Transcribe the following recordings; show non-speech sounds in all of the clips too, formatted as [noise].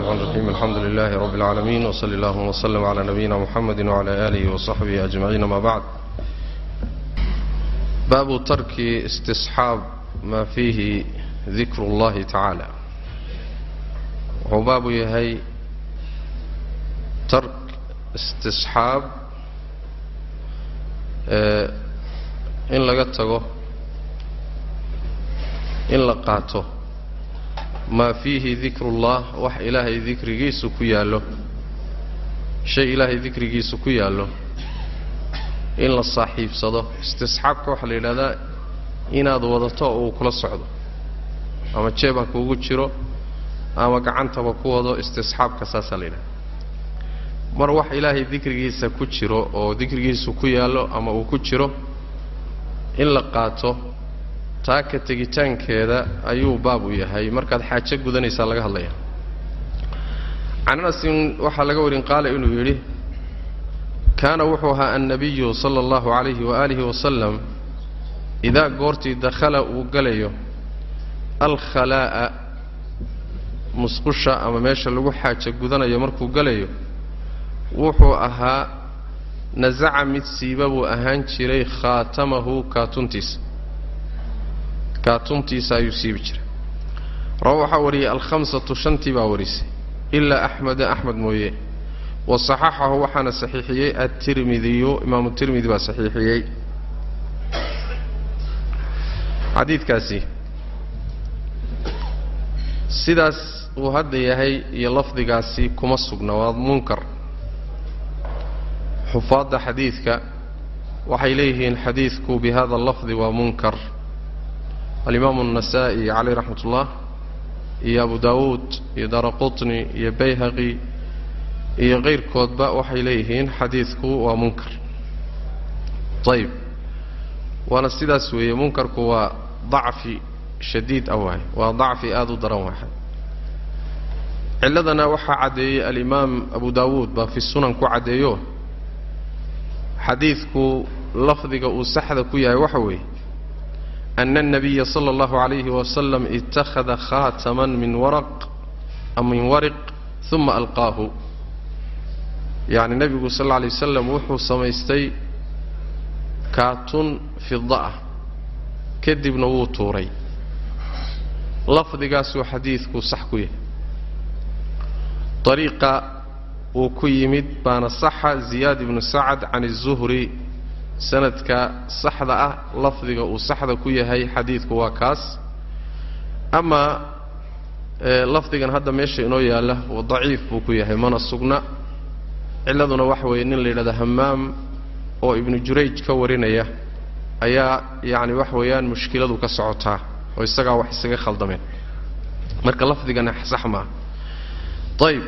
الرحمن الرحيم الحمد لله رب العالمين وصلى الله وسلم على نبينا محمد وعلى آله وصحبه أجمعين ما بعد باب ترك استصحاب ما فيه ذكر الله تعالى wuxuu baabu yahay tark istisxaab in laga tago in la qaato maa fiihi dikrullah wax ilaahay dikrigiisu ku yaallo. Shay ilaahay dikrigiisu ku yaallo. In la saaxiibsado. Istisxaabka waxaa la yidhahdaa inaad wadato uu kula socdo. Ama jeebha kuugu jiro ama gacantaba ku wado istisxaabka saasaa la yidhahda mar wax ilaahay dikrigiisa ku jiro oo dikrigiisu ku yaallo ama uu ku jiro in la qaato taa ka tegitaankeeda ayuu baab u yahay. Markaad xaajo gudanaysaa laga hadlaya can anasin waxaa laga warin qaala inuu yidhi kaana wuxuu ahaa annabiyu sala allahu calayhi waaalihi wasalam idaa goortii dakhala uu galayo alkhalaa'a musqusha ama meesha lagu xaajo gudanayo markuu galayo wuxuu ahaa nasaca mid siiba buu ahaan jiray khaatamahu kaatuntiisa kaatuntiisa ayuu siibi jiray. Rawa waxaa wariyey alkhamsatu shantii baa warisay. Ilaa axmeda axmed mooye. Wa saxaxahu waxaana saxiixiyey atirmidiyu imaamu tirmidi baa saxiixiyey. Xadiidkaasi sidaas uu hadda yahay iyo lafdigaasi kuma sugna waa munkar. Xufaadda xadiidka waxay leeyihiin xadiidku bi hada lafdi waa munkar alimaamu النasaa'i caleyh raxmat ullah iyo abu dawuud iyo dara qutni iyo bayhaqi iyo kayrkoodba waxay leeyihiin xadiidku waa munkar ayib waana sidaas weeye munkarku waa dacfi shadiid ah waay waa dacfi aada u daran waay cilladana waxaa caddeeyey alimaam abu dawuud baa fi sunan ku caddeeyo xadiidku lafdiga uu saxda ku yahay waxa weeye ana الnabiya salى اllahu عalayhi wasalam ittakhada khaataman min waraq min wariq uma alqaahu yacni nebigu sal اlla alay wasalam wuxuu samaystay kaatun fida ah kadibna wuu tuuray lafdigaasuu xadiidku sax ku yahay dariiqa uu ku yimid baana saxa ziyaad ibnu sacad can الzuhri sanadka saxda ah lafdiga uu saxda ku yahay xadiidku waa kaas. Amaa lafdigan hadda meesha inoo yaalla daciif buu ku yahay mana sugna. Cilladuna waxa weeye nin la yidhahdo hamaam oo ibnu jurayj ka warinaya ayaa yacni wax weeyaan mushkiladu ka socotaa oo isagaa wax isaga khaldameen. Marka lafdigana sax maaha ayib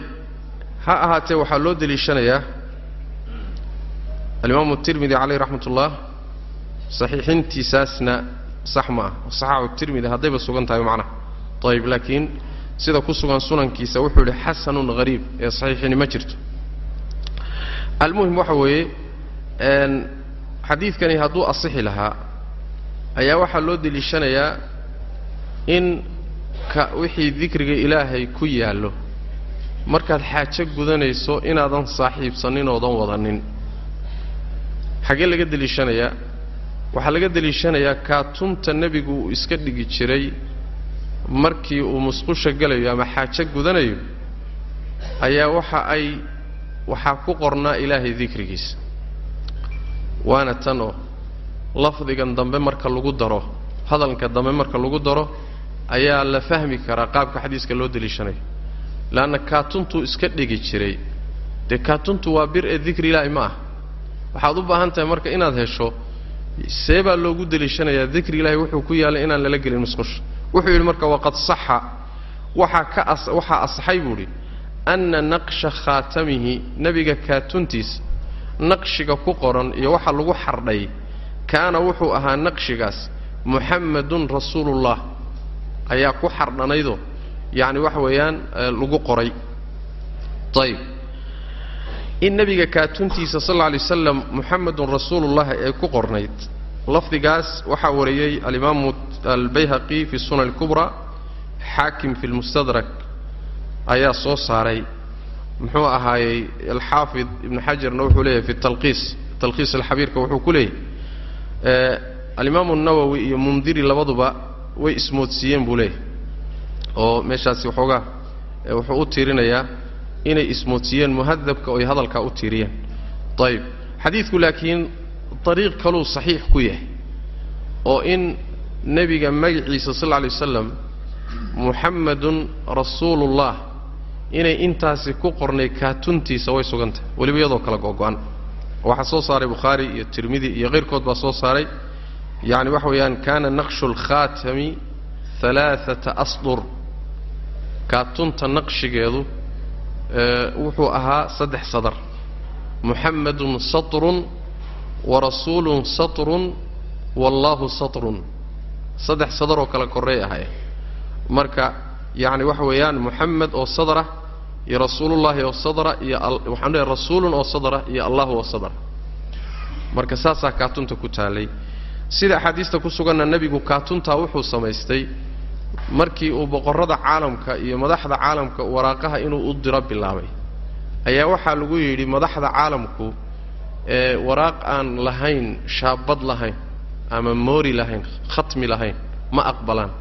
ha ahaatee waxaa loo deliishanayaa alimaamu tirmidi caleyh raxmat ullah saxiixintiisaasna sax ma ah. Saxaaxu tirmidi haddayba sugan tahay macnaha ayib laakiin sida ku sugan sunankiisa wuxuu yidhi xasanun hariib ee saxiixini ma jirto. Almuhim waxa weeye xadiidkani hadduu asixi lahaa ayaa waxaa loo deliishanayaa in ka wixii dikriga ilaahay ku yaallo. Markaad xaajo gudanayso inaadan saaxiibsanin oodan wadanin xaggee laga deliishanayaa waxaa laga deliishanayaa kaatunta nebigu uu iska dhigi jiray markii uu musqusha galayo ama xaajo gudanayo ayaa waxa ay waxaa ku qornaa ilaahay dikrigiisa waana tan oo lafdigan dambe marka lagu daro hadalka dambe marka lagu daro ayaa la fahmi karaa qaabka xadiiska loo deliishanayo leanna kaatuntuu iska dhigi jiray dee kaatuntu waa bir ee dikri ilaahi ma ah waxaad u baahan tahay marka inaad hesho see baa loogu deliishanayaa dikri ilaahi wuxuu ku yaallay inaan lala gelin musqusha. Wuxuu yidhi marka waqad saxa. Waxaa ka as waxaa asaxay buu idhi anna naqsha khaatamihi nebiga kaatuntiisa naqshiga ku qoran iyo waxa lagu xardhay kaana wuxuu ahaa naqshigaas muxamadun rasuulullah. Ayaa ku xardhanaydoo yacni waxa weeyaan lagu qoray. Ayib in nebiga kaatuntiisa sal alla alay wasalam muxamedun rasuulullah ee ku qornayd. Lafdigaas waxaa wariyey alimaamu albayhaqi fi sunan اlkubra xaakim fi lmustadrak ayaa soo saaray. Muxuu ahaayey alxaafid ibnu xajarna wuxuu leeyahay fi talqiis talqiis alxabiirka wuxuu ku leeyahay. Alimaamu nawowi iyo mundiri labaduba way ismoodsiiyeen buu leeyahay. Oo meeshaasi waxoogaa wuxuu u tiirinayaa inay ismoodsiiyeen muhadabka oy hadalkaa u tiiriyeen. Ayib xadiidku laakiin dariiq kaluu saxiix ku yahay oo in nebiga magaciisa sal lla alay wasalam muxamedun rasuulullah inay intaasi ku qornay kaatuntiisa way sugantahay weliba iyadoo kala go'go-an waxaa soo saaray bukhaari iyo tirmidi iyo kayrkood baa soo saaray. Yacni waxa weeyaan kana naqshu lkhaatami alaaata asdur. Kaatunta naqshigeedu wuxuu ahaa saddex sadar. Muxamedun satrun warasuulun satrun wallaahu satrun. Saddex sadaroo kala korreey ahay marka yacni waxa weeyaan muxamed oo sadrah iyo rasuulullaahi oo sadra iyo waxaan leehay rasuulun oo sadra iyo allahu oo sadra marka saasaa kaatunta ku taallay sida axaadiista ku suganna nebigu kaatuntaa wuxuu samaystay markii uu boqorrada caalamka iyo madaxda caalamka waraaqaha inuu u diro bilaabay. Ayaa waxaa lagu yidhi madaxda caalamku ee waraaq aan lahayn shaabad lahayn ama moori lahayn khatmi lahayn ma aqbalaan.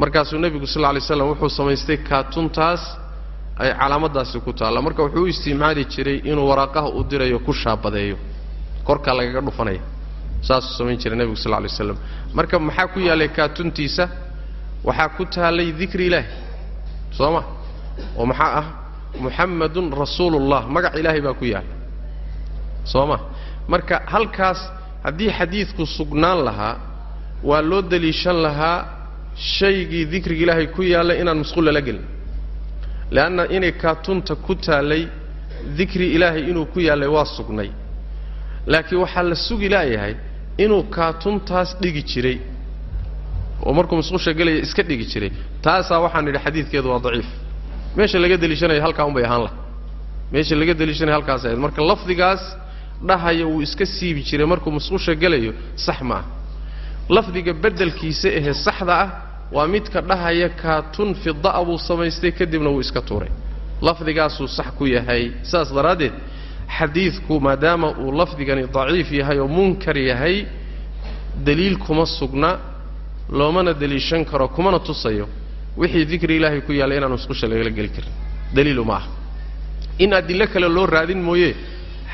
Markaasuu nebigu sal lla lay slam wuxuu samaystay kaatuntaas ay calaamaddaasi ku taalla. Marka wuxuu u isticmaali jiray inuu waraaqaha u dirayo ku shaabadeeyo. Korkaa lagaga dhufanaya. Saasuu samayn jiray nebigu sal lla lay slam marka maxaa ku yaallay kaatuntiisa waxaa ku taallay dikri ilaahi. Soo ma oo maxaa ah? Muxamedun rasuulullah. Magac ilaahay baa ku yaalla soo ma marka halkaas haddii xadiidku sugnaan lahaa waa loo deliishan lahaa shaygii dikriga ilaahay ku yaalla inaan musqul lala gelin. Leanna inay kaatunta ku taallay dikri ilaahay inuu ku yaallay waa sugnay. Laakiin waxaa la sugi laayahay inuu kaatuntaas dhigi jiray oo markuu musqusha gelaya iska dhigi jiray. Taasaa waxaan nidhi xadiidkeedu waa daciif. Meesha laga deliishanayo halkaa un bay ahaan laha meesha laga deliishanayo halkaas ahayd. Marka lafdigaas dhahaya wuu iska siibi jiray markuu musqusha gelayo sax ma ah lafdiga beddelkiisa ahee saxda ah waa midka dhahaya kaatun fida'a samaystay kadibna wuu iska tuuray. Lafdigaasuu sax ku yahay. Saas daraaddeed xadiidku maadaama uu lafdigani daciif yahay oo munkar yahay deliil kuma sugna loomana deliishan karo kumana tusayo wixii dikri ilaahay ku yaalla inaan musqusha lagala geli karin. Daliilu ma aha in adillo kale loo raadin mooye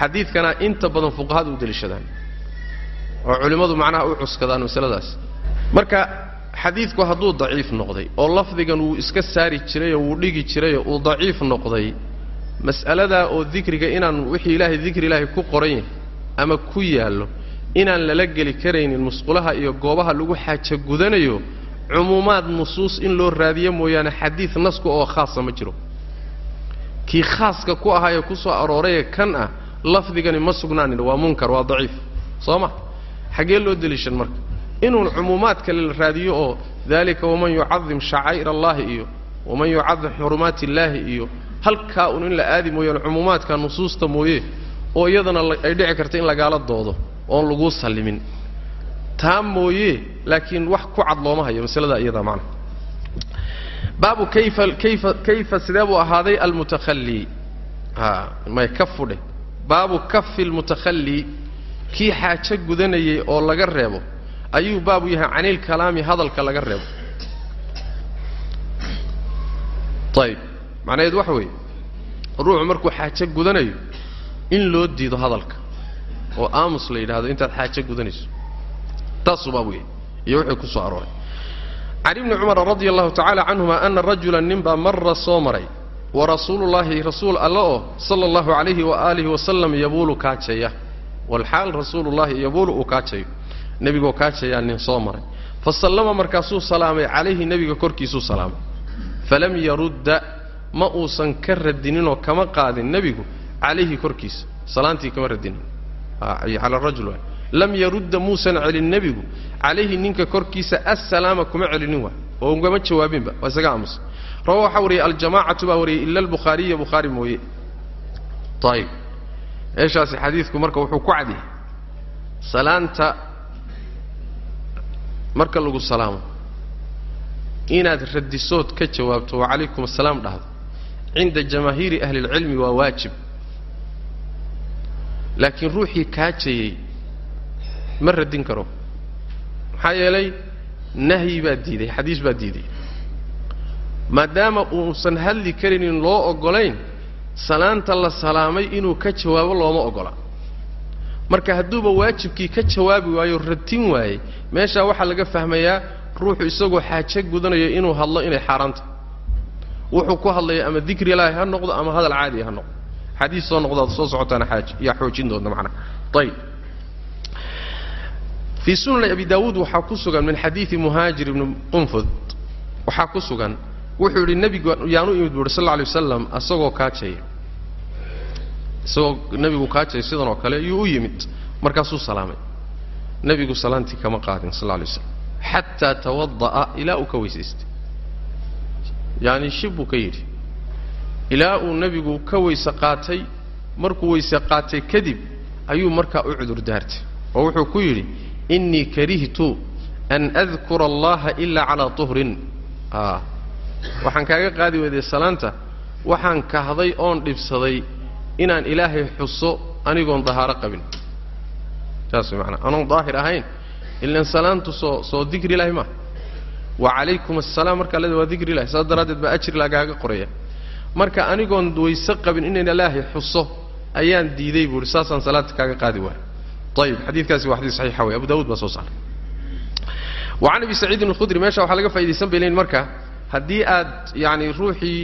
xadiidkana inta badan fuqahadu u deliishadaan. Oo culimmadu macnaha u cuskadaan masaladaas. Marka xadiidku hadduu daciif noqday oo lafdigan wuu iska saari jirayoo wuu dhigi jirayoo uu daciif noqday mas'aladaa oo dikriga inaan wixii ilaahay dikri ilaahay ku qoran yahay ama ku yaallo inaan lala geli karaynin musqulaha iyo goobaha lagu xaaja gudanayo cumuumaad nusuus in loo raadiyo mooyaane xadiid nasku oo khaasa ma jiro. Kii khaaska ku ahaayee ku soo aroorayee kan ah lafdigani ma sugnaanin waa munkar waa daciif soo ma xaggee loo deliishan marka? Inuun cumuumaad kale la raadiyo oo dalika waman yucadim shacaa'ir allahi iyo waman yucadim xurumaati illaahi iyo halkaa un in la aadi mooyaane cumuumaadka nusuusta mooye oo iyadana ay dhici karta in lagaala doodo oon laguu sallimin taa mooye laakiin wax ku cad looma hayo masaladaa iyadaa macna. Baabu kayfa kayfa kayfa sidee buu ahaaday? Almutakhallii a may ka fudhe. Baabu kafi almutakhallii kii xaajo gudanayay oo laga reebo ayuu baabu yahay canilkalaami hadalka laga reebo. Ayib macnaheed waxa weeye ruuxu markuu xaajo gudanayo in loo diido hadalka oo aamus la yidhaahdo intaad xaajo gudanayso. Taasuu baabu yahay iyo wixii ku soo arooray. Can ibni cumara radia allahu tacaala canhuma ana rajulan ninbaa mara soo maray wa rasuulullaahi rasuul alle oo sala allahu calayhi waaalihi wasalam yabuulu kaajaya. Walxaal rasuulullaahi yabuulu uu kaajayo nebigoo kaajayaa nin soo maray. Fa sallama markaasuu salaamay calayhi nebiga korkiisuu salaamay. Falam yarudda ma uusan ka radininoo kama qaadin nebigu calayhi korkiisa salaantii kama radinin cala rajul waay. Lam yarudda muusan celin nebigu. Calayhi ninka korkiisa assalaama kuma celinin waay oo ugama jawaabinba waa isaga aamusa rawa waxaa wariyey aljamacatu baa wariyey ila albukhaariya bukhaari mooye. Ayib meeshaasi xadiidku marka wuxuu ku cadyahay salaanta marka lagu salaamo inaad radisood ka jawaabto wacalaykum asalaam dhahdo cinda jamaahiiri ahli اlcilmi waa waajib laakiin ruuxii kaajayey ma radin karo. Maxaa yeelay nahyi baa diiday xadiis baa diiday. Maadaama uusan hadli karinin loo oggolayn salaanta la salaamay inuu ka jawaabo looma oggola. Marka hadduuba waajibkii ka jawaabi waayo radin waayey meeshaa waxaa laga fahmayaa ruuxu isagoo xaaje gudanayo inuu hadlo inay xaaraanta. Wuxuu ku hadlaya ama dikri ilaahi ha noqdo ama hadal caadi ha noqdo xadiis soo noqdaad soo socotaana xaaj. Yaa xoojin doonta macnaha ayib fii sunani abi daawuud waxaa ku sugan min xadiidi muhaajir ibni qunfud. Waxaa ku sugan. Wuxuu yidhi nebigu yaanu imid bu uhi sal lla alay wasalam asagoo kaajaya isagoo nebigu kaajaya sidan oo kale yuu u yimid. Markaasuu salaamay. Nebigu salaantii kama qaadin sal lla alay waslam xataa tawada'a ilaa uu ka weysaystay yaani shib buu ka yidhi ilaa uu nebigu ka weyse qaatay markuu weyse qaatay kadib ayuu markaa u cudur daartay. Oo wuxuu ku yidhi innii karihtu an adkura allaha ilaa calaa tuhrin. Waxaan kaaga qaadi weyday salaanta waxaan kahday oon dhibsaday inaan ilaahay xuso anigoon dahaaro qabin. Saas maanaa anoon daahir ahayn ilan salaantu soo soo dikri ilahi maaha wa calaykum assalaam markaa leeda waa dikri ilahi saas daraaddeed baa ajri lagaaga qoraya marka anigoon wayse qabin inayn ilaahay xuso ayaan diiday buu ihi saasaan salaanta kaaga qaadi waaya ayib xadiidkaasi waa xadiis saxiixa wey abu daawud baa soo saaray. Wa can abi saciidin alkhudri meesha waxaa laga faa'idaysan bay leeyiin marka haddii aad yacani ruuxii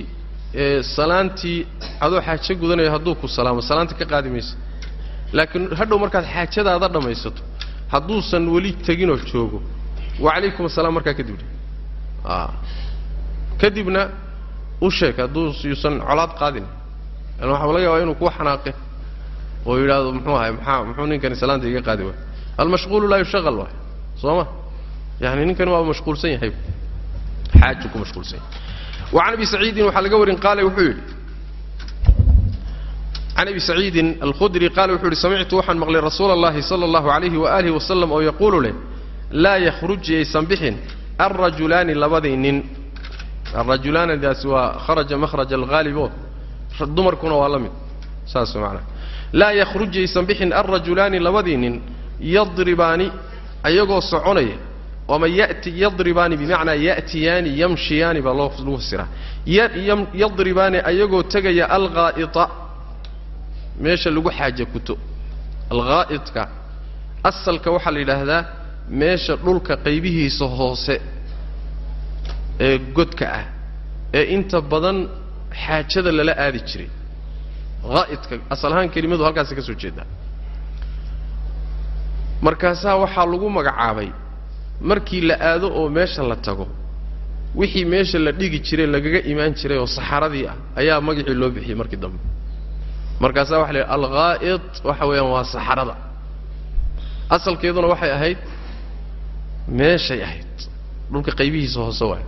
salaantii adoo xaajo gudanayo hadduu ku salaamo salaanta ka qaadi maysa laakiin hadhow markaad xaajadaada dhammaysato hadduusan weli teginoo joogo wa calaykum asalaam markaa kadib kadibna u sheeg hadduu yuusan colaad qaadin. An waxaa laga yaabaa inuu kuu xanaaqe. Oo yidhaahdo muxuu ahay? Maxaa? Muxuu ninkani salaanta iga qaadi waay? Almashquulu laa yushaqal waay. Soo ma yani ninkani waaba mashquulsan yahay. Xaaju ku mashquulsan yahay. Can abi saciidin waxaa laga warin qaale wuxuu yidhi can abi saciidin alkhudri qaale wuxuu yidhi samictu waxaan maqlay rasuula allahi sala allahu alayhi waaalih wasalam oo yaquulu leh laa yakhruj yaysan bixin alrajulaani labadii nin alrajulaanidaasi waa kharaja makhraja alghaalibo dumarkuna waa la mid saas maanaa laa yakhruj yaysan bixin alrajulaani labadii nin yadribaani ayagoo soconaya ama yati yadribaani bimacnaa ya'tiyaani yamshiyaani baa loo lagu fasiraa yadribaani ayagoo tegaya alghaa'ita meesha lagu xaaja kuto alghaa'idka asalka waxaa la yidhaahdaa meesha dhulka qaybihiisa hoose ee godka ah ee inta badan xaajada lala aadi jiray. Haa'idka asal ahaan kelimadu halkaasi ka soo jeedaa markaasaa waxaa lagu magacaabay markii la aado oo meesha la tago wixii meesha la dhigi jiray lagaga imaan jiray oo saxaradii ah ayaa magacii loo bixiyey markii dambe. Markaasaa waxa la yidhi alghaa'id waxa weeyaan waa saxarada. Asalkeeduna waxay ahayd meeshay ahayd. Dhulka qaybihiisa hoose waay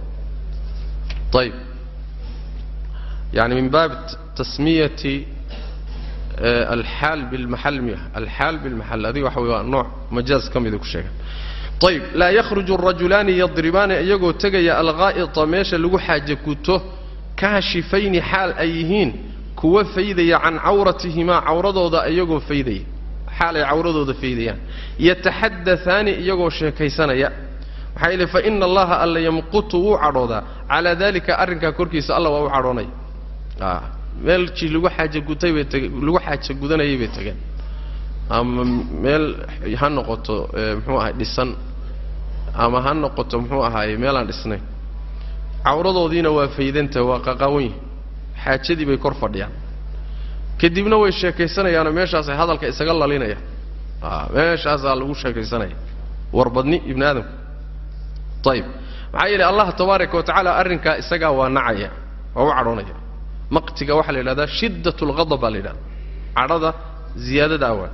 ayib yani min baab tasmiyati alxaal bilmaxal miya alxaal bilmaxal adiga waxa waa nooc majaaz ka mida ku sheegan ayib laa yakhruju arajulaani yadribaani iyagoo tegaya alghaa'ita meesha lagu xaaja guto kaashifayni xaal ay yihiin kuwa faydaya can cawratihimaa cawradooda iyagoo faydaya xaal ay cawradooda faydayaan yataxadaaani maxaa yeele fa ina allaha alla yamqutu wuu cadhoodaa. Calaa dalika arrinkaa korkiisa alla waa u cadhoonaya meelkii lagu xaaja gutay bay tege lagu xaaja gudanayay bay tegeen ama meel ha noqoto muxuu ahay dhisan. Ama ha noqoto muxuu ahaaye meelaan dhisnayn cawradoodiina waa faydantaha waa qaqaawan yihiin xaajadii bay kor fadhiyaan. Kadibna way sheekaysanayaanoo meeshaasay hadalka isaga lalinayaan. Meeshaasaa lagu sheekaysanaya warbadni ibni aadamka ayib maxaa yeele allah tabaaraka wa arrinkaa isagaa waa nacaya waa u cadhoonaya. Maqtiga waxaa la yidhahdaa shiddat lghadab baa la yidhahda cadhada ziyaadadaa waa.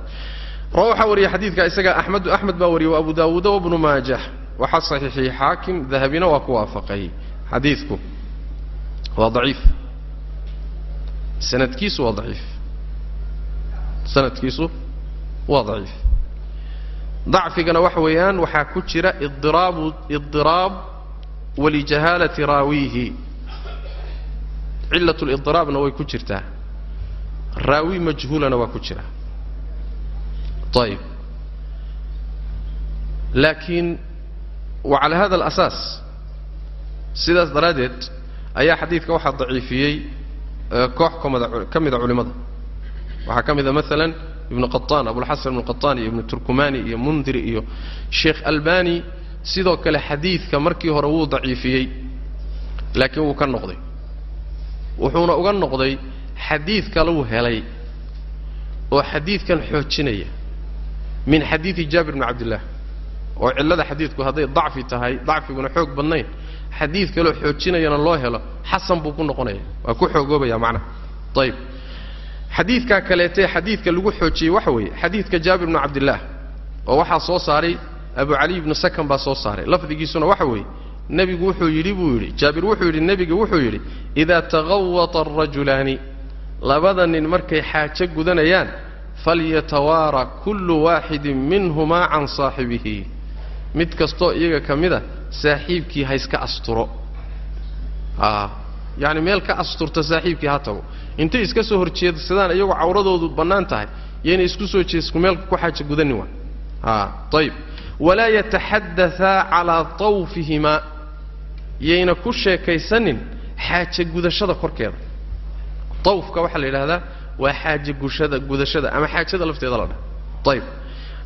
Rawa waxaa wariyey xadiidka isaga axmed axmed baa wariyey wa abu daawuuda wabnu maajah. Waxaa saxiixiyey xaakim dahabina waa ku waafaqay xadiidku. Waa daciif. Sanadkiisu waa daciif. Sanadkiisu waa daciif dacfigana waxa weeyaan waxaa ku jira idiraab walijahaalati raawiihi. Cilat lidiraabna way ku jirtaa. Raawi majhuulana waa ku jira. Ayib laakiin wa cala hada alasaas sidaas daraaddeed ayaa xadiidka waxaa daciifiyey koox kamida ka mida culimmada waxaa ka mida maalan ibnu qaطaan abulxasan ibnu qaطaan iyo ibnu turkumani iyo mundiri iyo sheekh albani sidoo kale xadiidka markii hore wuu daciifiyey laakiin wuu ka noqday. Wuxuuna uga noqday xadiid kaluu helay oo xadiidkan xoojinaya min xadiidi jaabir bni cabdillah oo cillada xadiidku hadday dacfi tahay dacfiguna xoog badnayn xadiid kaloo xoojinayana loo helo xasan buu ku noqonaya waa ku xoogoobaya macnaha. Ayib xadiidkaa kaleetee xadiidka lagu xoojiyey waxa weeye xadiidka jaabir bnu cabdillaah oo waxaa soo saaray abu caliy ibnu sakan baa soo saaray. Lafdigiisuna waxa weeye nebigu wuxuu yidhi buu yidhi jaabir wuxuu yidhi nebiga wuxuu yidhi idaa tagawata arajulaani labada nin markay xaajo gudanayaan falyatawaara kullu waaxidin minhumaa can saaxibihi. Mid kastoo iyaga ka mid a saaxiibkii ha iska asturo a yacani meel ka asturta saaxiibkii ha tago. Intay iska soo horjeedsadaan iyagoo cawradoodu bannaan tahay yaynay isku soo jeesku meel ku xaajo gudanin waa. A ayib walaa yataxadataa calaa tawfihimaa yayna ku sheekaysanin xaaja gudashada korkeeda. Tawfka waxaa la yidhahdaa waa xaaja gushada gudashada ama xaajada lafteeda la dhaha. Ayib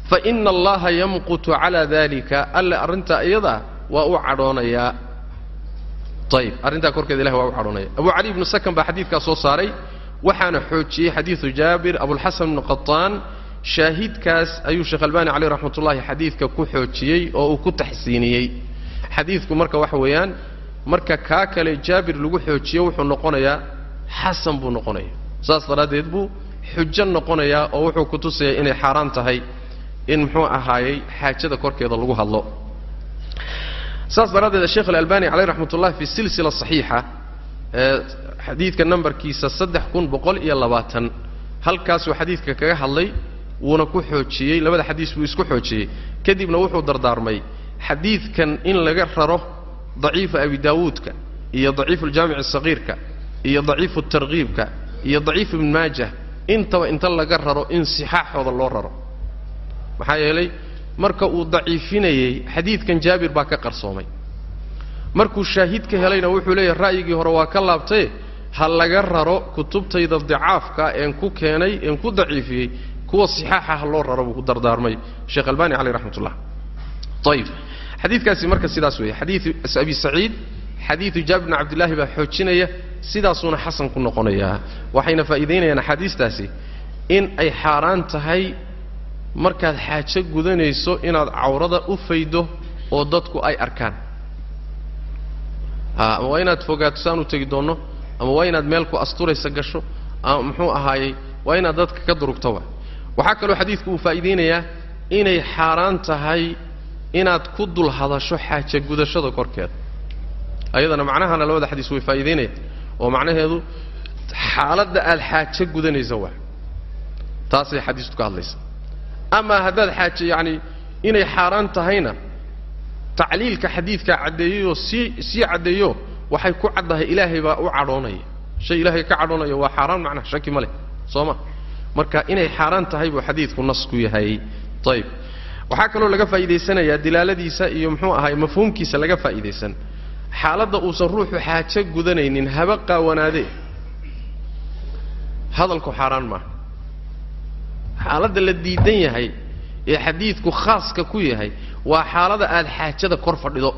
fa ina allaha yamqutu calaa dalika alle arrintaa iyadaa waa u cadhoonayaa ayib arrintaa korkeeda ilahi waa u cadhoonaya abu cali ibnu sakan baa xadiidkaa soo saaray waxaana xoojiyey xadiidu jaabir abulxasan ibnu qaطaan shaahidkaas ayuu sheekh albani caleyh raxmat ullahi xadiidka ku xoojiyey oo uu ku taxsiiniyey. Xadiidku marka waxa weeyaan marka kaa kale jaabir lagu xoojiyo wuxuu noqonayaa xasan buu noqonaya saas daraaddeed buu xujo noqonayaa oo wuxuu ku tusayaa inay xaaraan tahay in muxuu ahaayey xaajada korkeeda lagu hadlo saas daraaddeed sheekh alalbani caleyh raxmat ullahi fi silsila saxiixa ee xadiidka nambarkiisa saddex kun boqol iyo labaatan. Halkaasuu xadiidka kaga hadlay wuuna ku xoojiyey labada xadiis buu isku xoojiyey. Kadibna wuxuu dardaarmay xadiidkan in laga raro daciifa abi daawuudka iyo daciifu aljaamici sagiirka iyo daciifu tarkiibka iyo daciif ibn maajah intaba inta laga raro in sixaaxooda loo raro. Maxaa yeelay marka uu daciifinayey xadiidkan jaabir baa ka qarsoomay. Markuu shaahid ka helayna wuxuu leeyahay ra'yigii hore waa ka laabtaye ha laga raro kutubtayda dicaafka een ku keenay een ku daciifiyey kuwa sixaaxa ha loo raro buu ku dardaarmay sheekh albani caleyh raxmat ayib xadiidkaasi marka sidaas weeye xadiidu abi saciid xadiidu jaabir bn cabdillahi baa xoojinaya sidaasuuna xasan ku noqonayaa. Waxayna faa'iidaynayaan axaadiistaasi in ay xaaraan tahay markaad xaajo gudanayso inaad cawrada u faydo oo dadku ay arkaan. A ama waa inaad fogaato saan tegi doonno ama waa inaad meel ku asturaysa gasho ama muxuu ahaayey waa inaad dadka ka durugto wa waxaa kaloo xadiidku uu faa'iidaynayaa inay xaaraan tahay inaad ku dul hadasho xaaja gudashada korkeeda. Ayadana macnahana labada xadiis way faa'iidaynayaan oo macnaheedu xaaladda aad xaajo gudanaysa waa taasay xadiistu ka hadlaysa amaa haddaad xaaje yacani inay xaaraan tahayna tacliilka xadiidkaa caddeeyeyoo sii sii caddeeyo waxay ku caddahay ilaahay baa u cadhoonaya. Shay ilaahay ka cadhoonaya waa xaaraan macnaha shaki ma leh soo ma? Marka inay xaaraan tahay buu xadiidku nas ku yahay. Ayib waxaa kaloo laga faa'iidaysanayaa dilaaladiisa iyo muxuu ahaay mafhuumkiisa laga faa'iidaysan. Xaaladda uusan ruuxu xaajo gudanaynin haba qaawanaadee hadalku xaaraan maaha xaaladda la diidan yahay ee xadiidku khaaska ku yahay waa xaalada aad xaajada kor fadhido.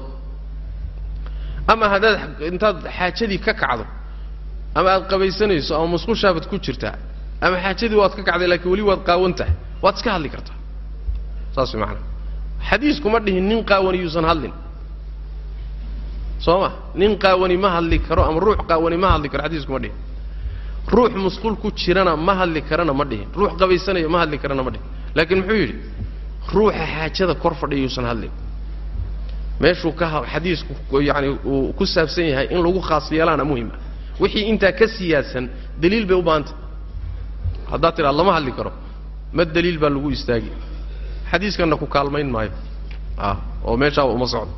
Ama haddaad intaad xaajadii ka kacdo ama aad qabaysanayso ama musqushaabaad ku jirtaa ama xaajadii waad ka kacday laakiin weli waad qaawan tahay waad iska hadli kartaa saas way macanaa xadiiskuma dhihin nin qaawani yuusan hadlin. Soo ma? Nin qaawani ma hadli karo ama ruux qaawani ma hadli karo xadiiskuma dhihin ruux musquul ku jirana ma hadli karana ma dhihin. Ruux qabaysanaya ma hadli karana ma dhihin. Laakiin muxuu yidhi ruuxa xaajada kor fadhiya yuusan hadlin meeshuu ka xadiisku yani uu ku saabsan yahay in lagu khaas yeelaana muhima wixii intaa ka siyaasan daliil bay u baahantay. Haddaad tidhaa lama hadli karo. Ma daliil baa lagu istaagi xadiiskanna ku kaalmayn maayo. A oo meeshaaba uma socdo.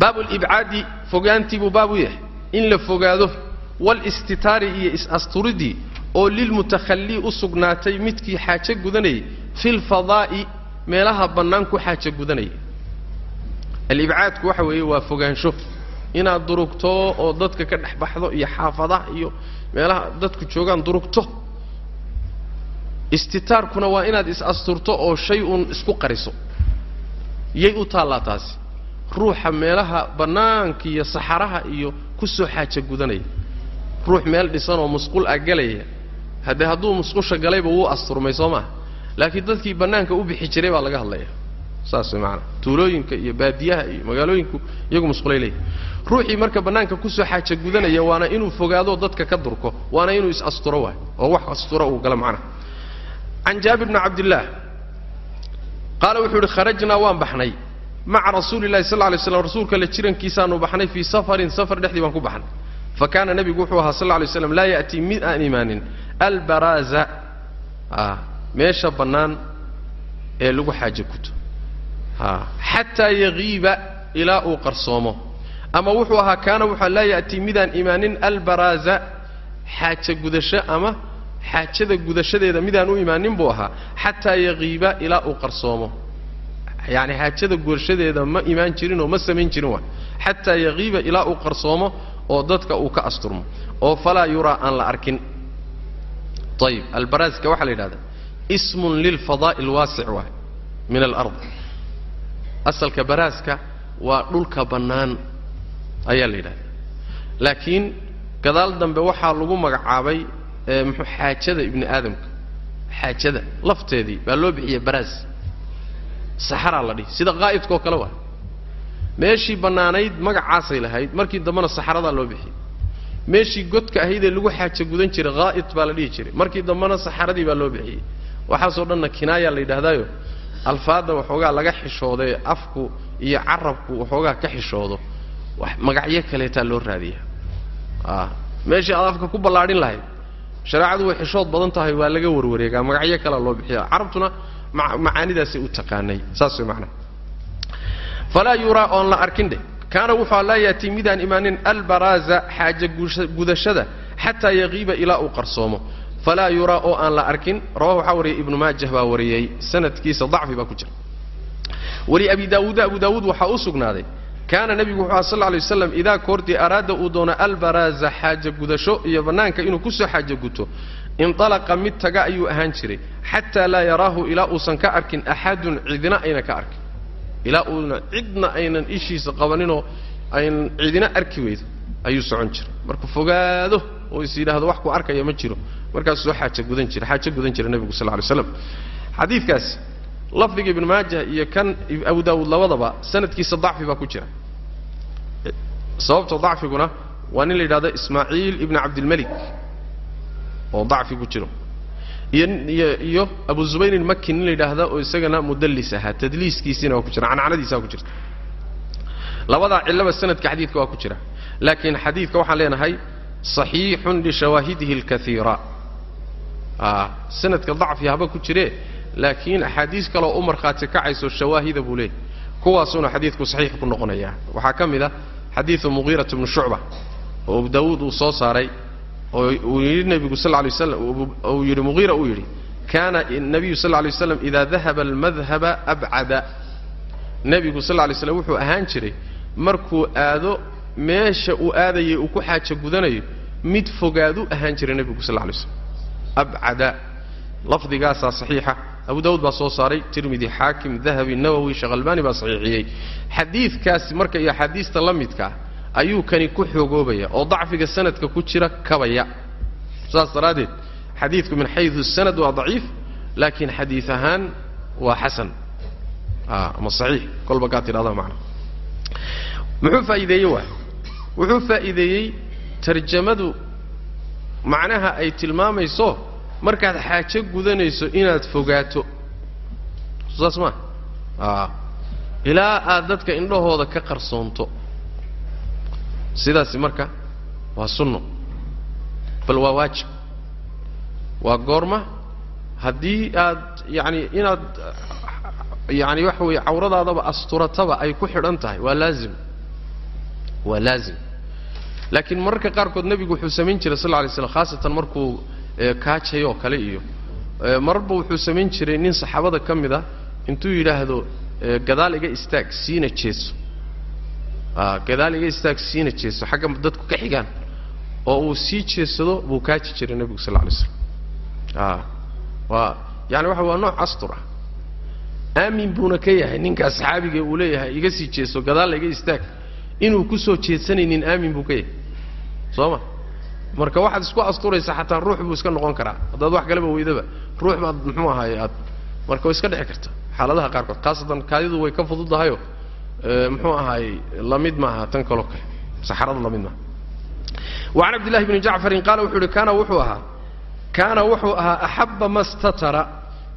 Baabu libcaadi fogaantii buu baab u yahay. In la fogaado waalistitaari iyo is-asturidii oo lilmutakhallii u sugnaatay midkii xaajo gudanayay fi lfadaa'i meelaha bannaan ku xaajo gudanaya alibcaadku waxa weeye waa fogaansho. Inaad durugto oo dadka ka dhex baxdo iyo xaafadaha iyo meelaha dadku joogaan durugto. Istitaarkuna waa inaad is-asturto oo shay uun isku qariso. Yay u taallaa taasi ruuxa meelaha bannaanka iyo saxaraha iyo ku soo xaajo gudanaya ruux meel dhisan oo musqul ah galaya haddee hadduu musqusha galayba wuu asturmay soo maaha laakiin dadkii bannaanka u bixi jiray baa laga hadlaya saas way macanaa tuulooyinka iyo baadiyaha iyo magaalooyinku iyagu musqulay leeyahy ruuxii marka bannaanka ku soo xaaja gudanaya waana inuu fogaado dadka ka durko waana inuu is-asturo waay oo wax asturo uu galo macnaha can jaabir bni cabdillaah qaala wuxuu yidhi kharajnaa waan baxnay maca rasuuli llahi sal lay slam rasuulka la jirankiisaanu baxnay fii safarin safar dhexdii baan ku baxnay fa kaana nebigu wuxuu ahaa sal lay slam laa ya'tii mid aan imaanin albaraaza meesha bannaan ee lagu xaajo guto xataa yagiiba ilaa uu qarsoomo ama wuxuu ahaa kaana wuxua laa ya'tii midaan imaanin albaraaza xaaja gudasho ama xaajada gudashadeeda midaan u imaanin buu ahaa xataa yagiiba ilaa uu qarsoomo yani xaajada gudashadeeda ma imaan jirin oo ma samayn jirin waay xataa yagiiba ilaa uu qarsoomo oo dadka uu ka asturmo oo falaa yuraa aan la arkin. Ayib albaraaska waxaa la yidhahdaa ismun lilfadaa'i alwaasic waay min alard. Asalka baraaska waa dhulka bannaan ayaa la yidhahda laakiin gadaal dambe waxaa lagu magacaabay mxuu xaajada ibni aadamka. Xaajada lafteedii baa loo bixiyey baraas. Saxaraa la dhihi sida qaa'idkaoo kale waa meeshii bannaanayd magacaasay lahayd markii dambena saxaradaa loo bixiyey. Meeshii godka ahaydee lagu xaajo gudan jiray qaa'id baa la dhihi jiray. Markii dambena saxaradii baa loo bixiyey. Waxaasoo dhanna kinaayaa la yidhahdaayo alfaadda waxoogaa laga xishoodae afku iyo carabku waxoogaa ka xishoodo. Magacyo kaleetaa loo raadiya meeshii aad afka ku ballaadhin lahayd shareecadu way xishood badan tahay waa laga warwareegaa. Magacyo kalea loo bixiya carabtuna macaanidaasay u taqaanay. Saas macnaha falaa yuraa oon la arkin dheh kaana wuxua laa yaatii midaan imaanin albaraaza xaaja gudashada xataa yaqiiba ilaa uu qarsoomo. Falaa yuraa oo aan la arkin rawahu waxaa wariyay ibnu maajah baa wariyey sanadkiisa dacfi baa ku jira. Weli abi daawuuda abu daawuud waxaa u sugnaaday kaana nebigu wuxu aha sal lla lay idaa koortii araada uu doono albaraaza xaaja gudasho iyo bannaanka inuu ku soo xaaja guto inalaqa mid taga ayuu ahaan jiray xataa laa yaraahu ilaa uusan ka arkin axadun cidina ayna ka arkin ilaa uuna cidna aynan ishiisa qabaninoo aynan cidina arki weydo ayuu socon jiray. Marka fogaado oo is yidhaahdo wax ku arkaya ma jiro. Markaasuu soo gudan jira xaajo gudan jira nebigu sal lay slam xadiidkaasi lafdiga ibnu maajah iyo kan abu daawuud labadaba sanadkiisa dacfi baa ku jira. Sababta dacfiguna waa nin la yidhahdo ismaaciil ibni cabdilmelik oo dacfi ku jiro iyo abu zubayr ilmaki nin la yidhaahda oo isagana mudallis ahaa tadliiskiisiina waa ku jira cancanadiisa waa ku jirta labadaa cillaba sanadka xadiidka waa ku jira. Laakiin xadiidka waxaan leenahay صaxiixun lishawaahidihi اlkaiira sanadka dacfi haba ku jire laakiin axaadiis kaleoo u markhaati kacayso shawaahida buu leeyahy kuwaasuuna xadiidku saxiix ku noqonaya. Waxaa ka mid a xadiidu mugiirat bnu shucba oo abu daawuud uu soo saaray oo uu yidhi nebigu sal ly slam uu yidhi mugiira uu yidhi kaana nabiyu sal lay waslam idaa dahaba almadhaba abcada nebigu sal lay slam wuxuu ahaan jiray markuu aado meesha uu aadayay uu ku xaajo gudanayo mid fogaadu ahaan jiray nebigu sal lay slam abcada lafdigaasaa saxiixa. Abu daawuud baa soo saaray tirmidi xaakim dahabi nawowi sheekh baa saxiixiyey. Xadiidkaasi marka iyo axaadiista la midkaa ayuu kani ku xoogoobaya oo dacfiga sanadka ku jira kabaya. Saas daraaddeed xadiidku min xayu sanad waa daciif laakiin xadiid ahaan waa xasan. Ama saxiix. Kolba kaa tidhahda macna. Muxuu faa'iideeyey waa wuxuu faa'iideeyey tarjamadu macnaha ay tilmaamayso markaad xaajo gudanayso inaad fogaato. Saas maa a ilaa aad dadka indhahooda ka qarsoonto sidaasi marka waa sunno bal waa waajib. Waa goorma haddii aad yacani inaad yacani waxa weeye cawradaadaba asturataba ay ku xidhan tahay waa laazim. Waa laazim. Laakiin mararka qaarkood nebigu wuxuu samayn jiray sal alay slam khaasatan markuu kaajayoo kale iyo mararba wuxuu samayn jiray nin saxaabada ka mid a intuu yidhaahdo gadaal iga istaag siina jeeso gadaal iga istaag siina jeeso xagga dadku ka xigaan. Oo uu sii jeesado buu kaaji jiray nebigu sal alay slam waa yani waxa waa nooc astur ah. Aamin buuna ka yahay ninkaas saxaabiga uu leeyahay iga sii jeeso gadaal iga istaag. Inuu ku soo jeedsanaynin aamin buu ka yahay. Soo ma marka waxaad isku asturaysaa xataa ruux buu iska noqon karaa. Haddaad wax kaleba weydaba ruux baad muxuu ahaaye aad. Marka iska dhici karta xaaladaha qaarkood khaasatan kaadidu way ka fududahayo muxuu ahaayey la mid maaha tan kaloo kale. Saxarada la mid maaha. Wacan cabdillahi bni jacfarin qaala wuxuu ihi kaana wuxuu ahaa kaana wuxuu ahaa axabba ma statara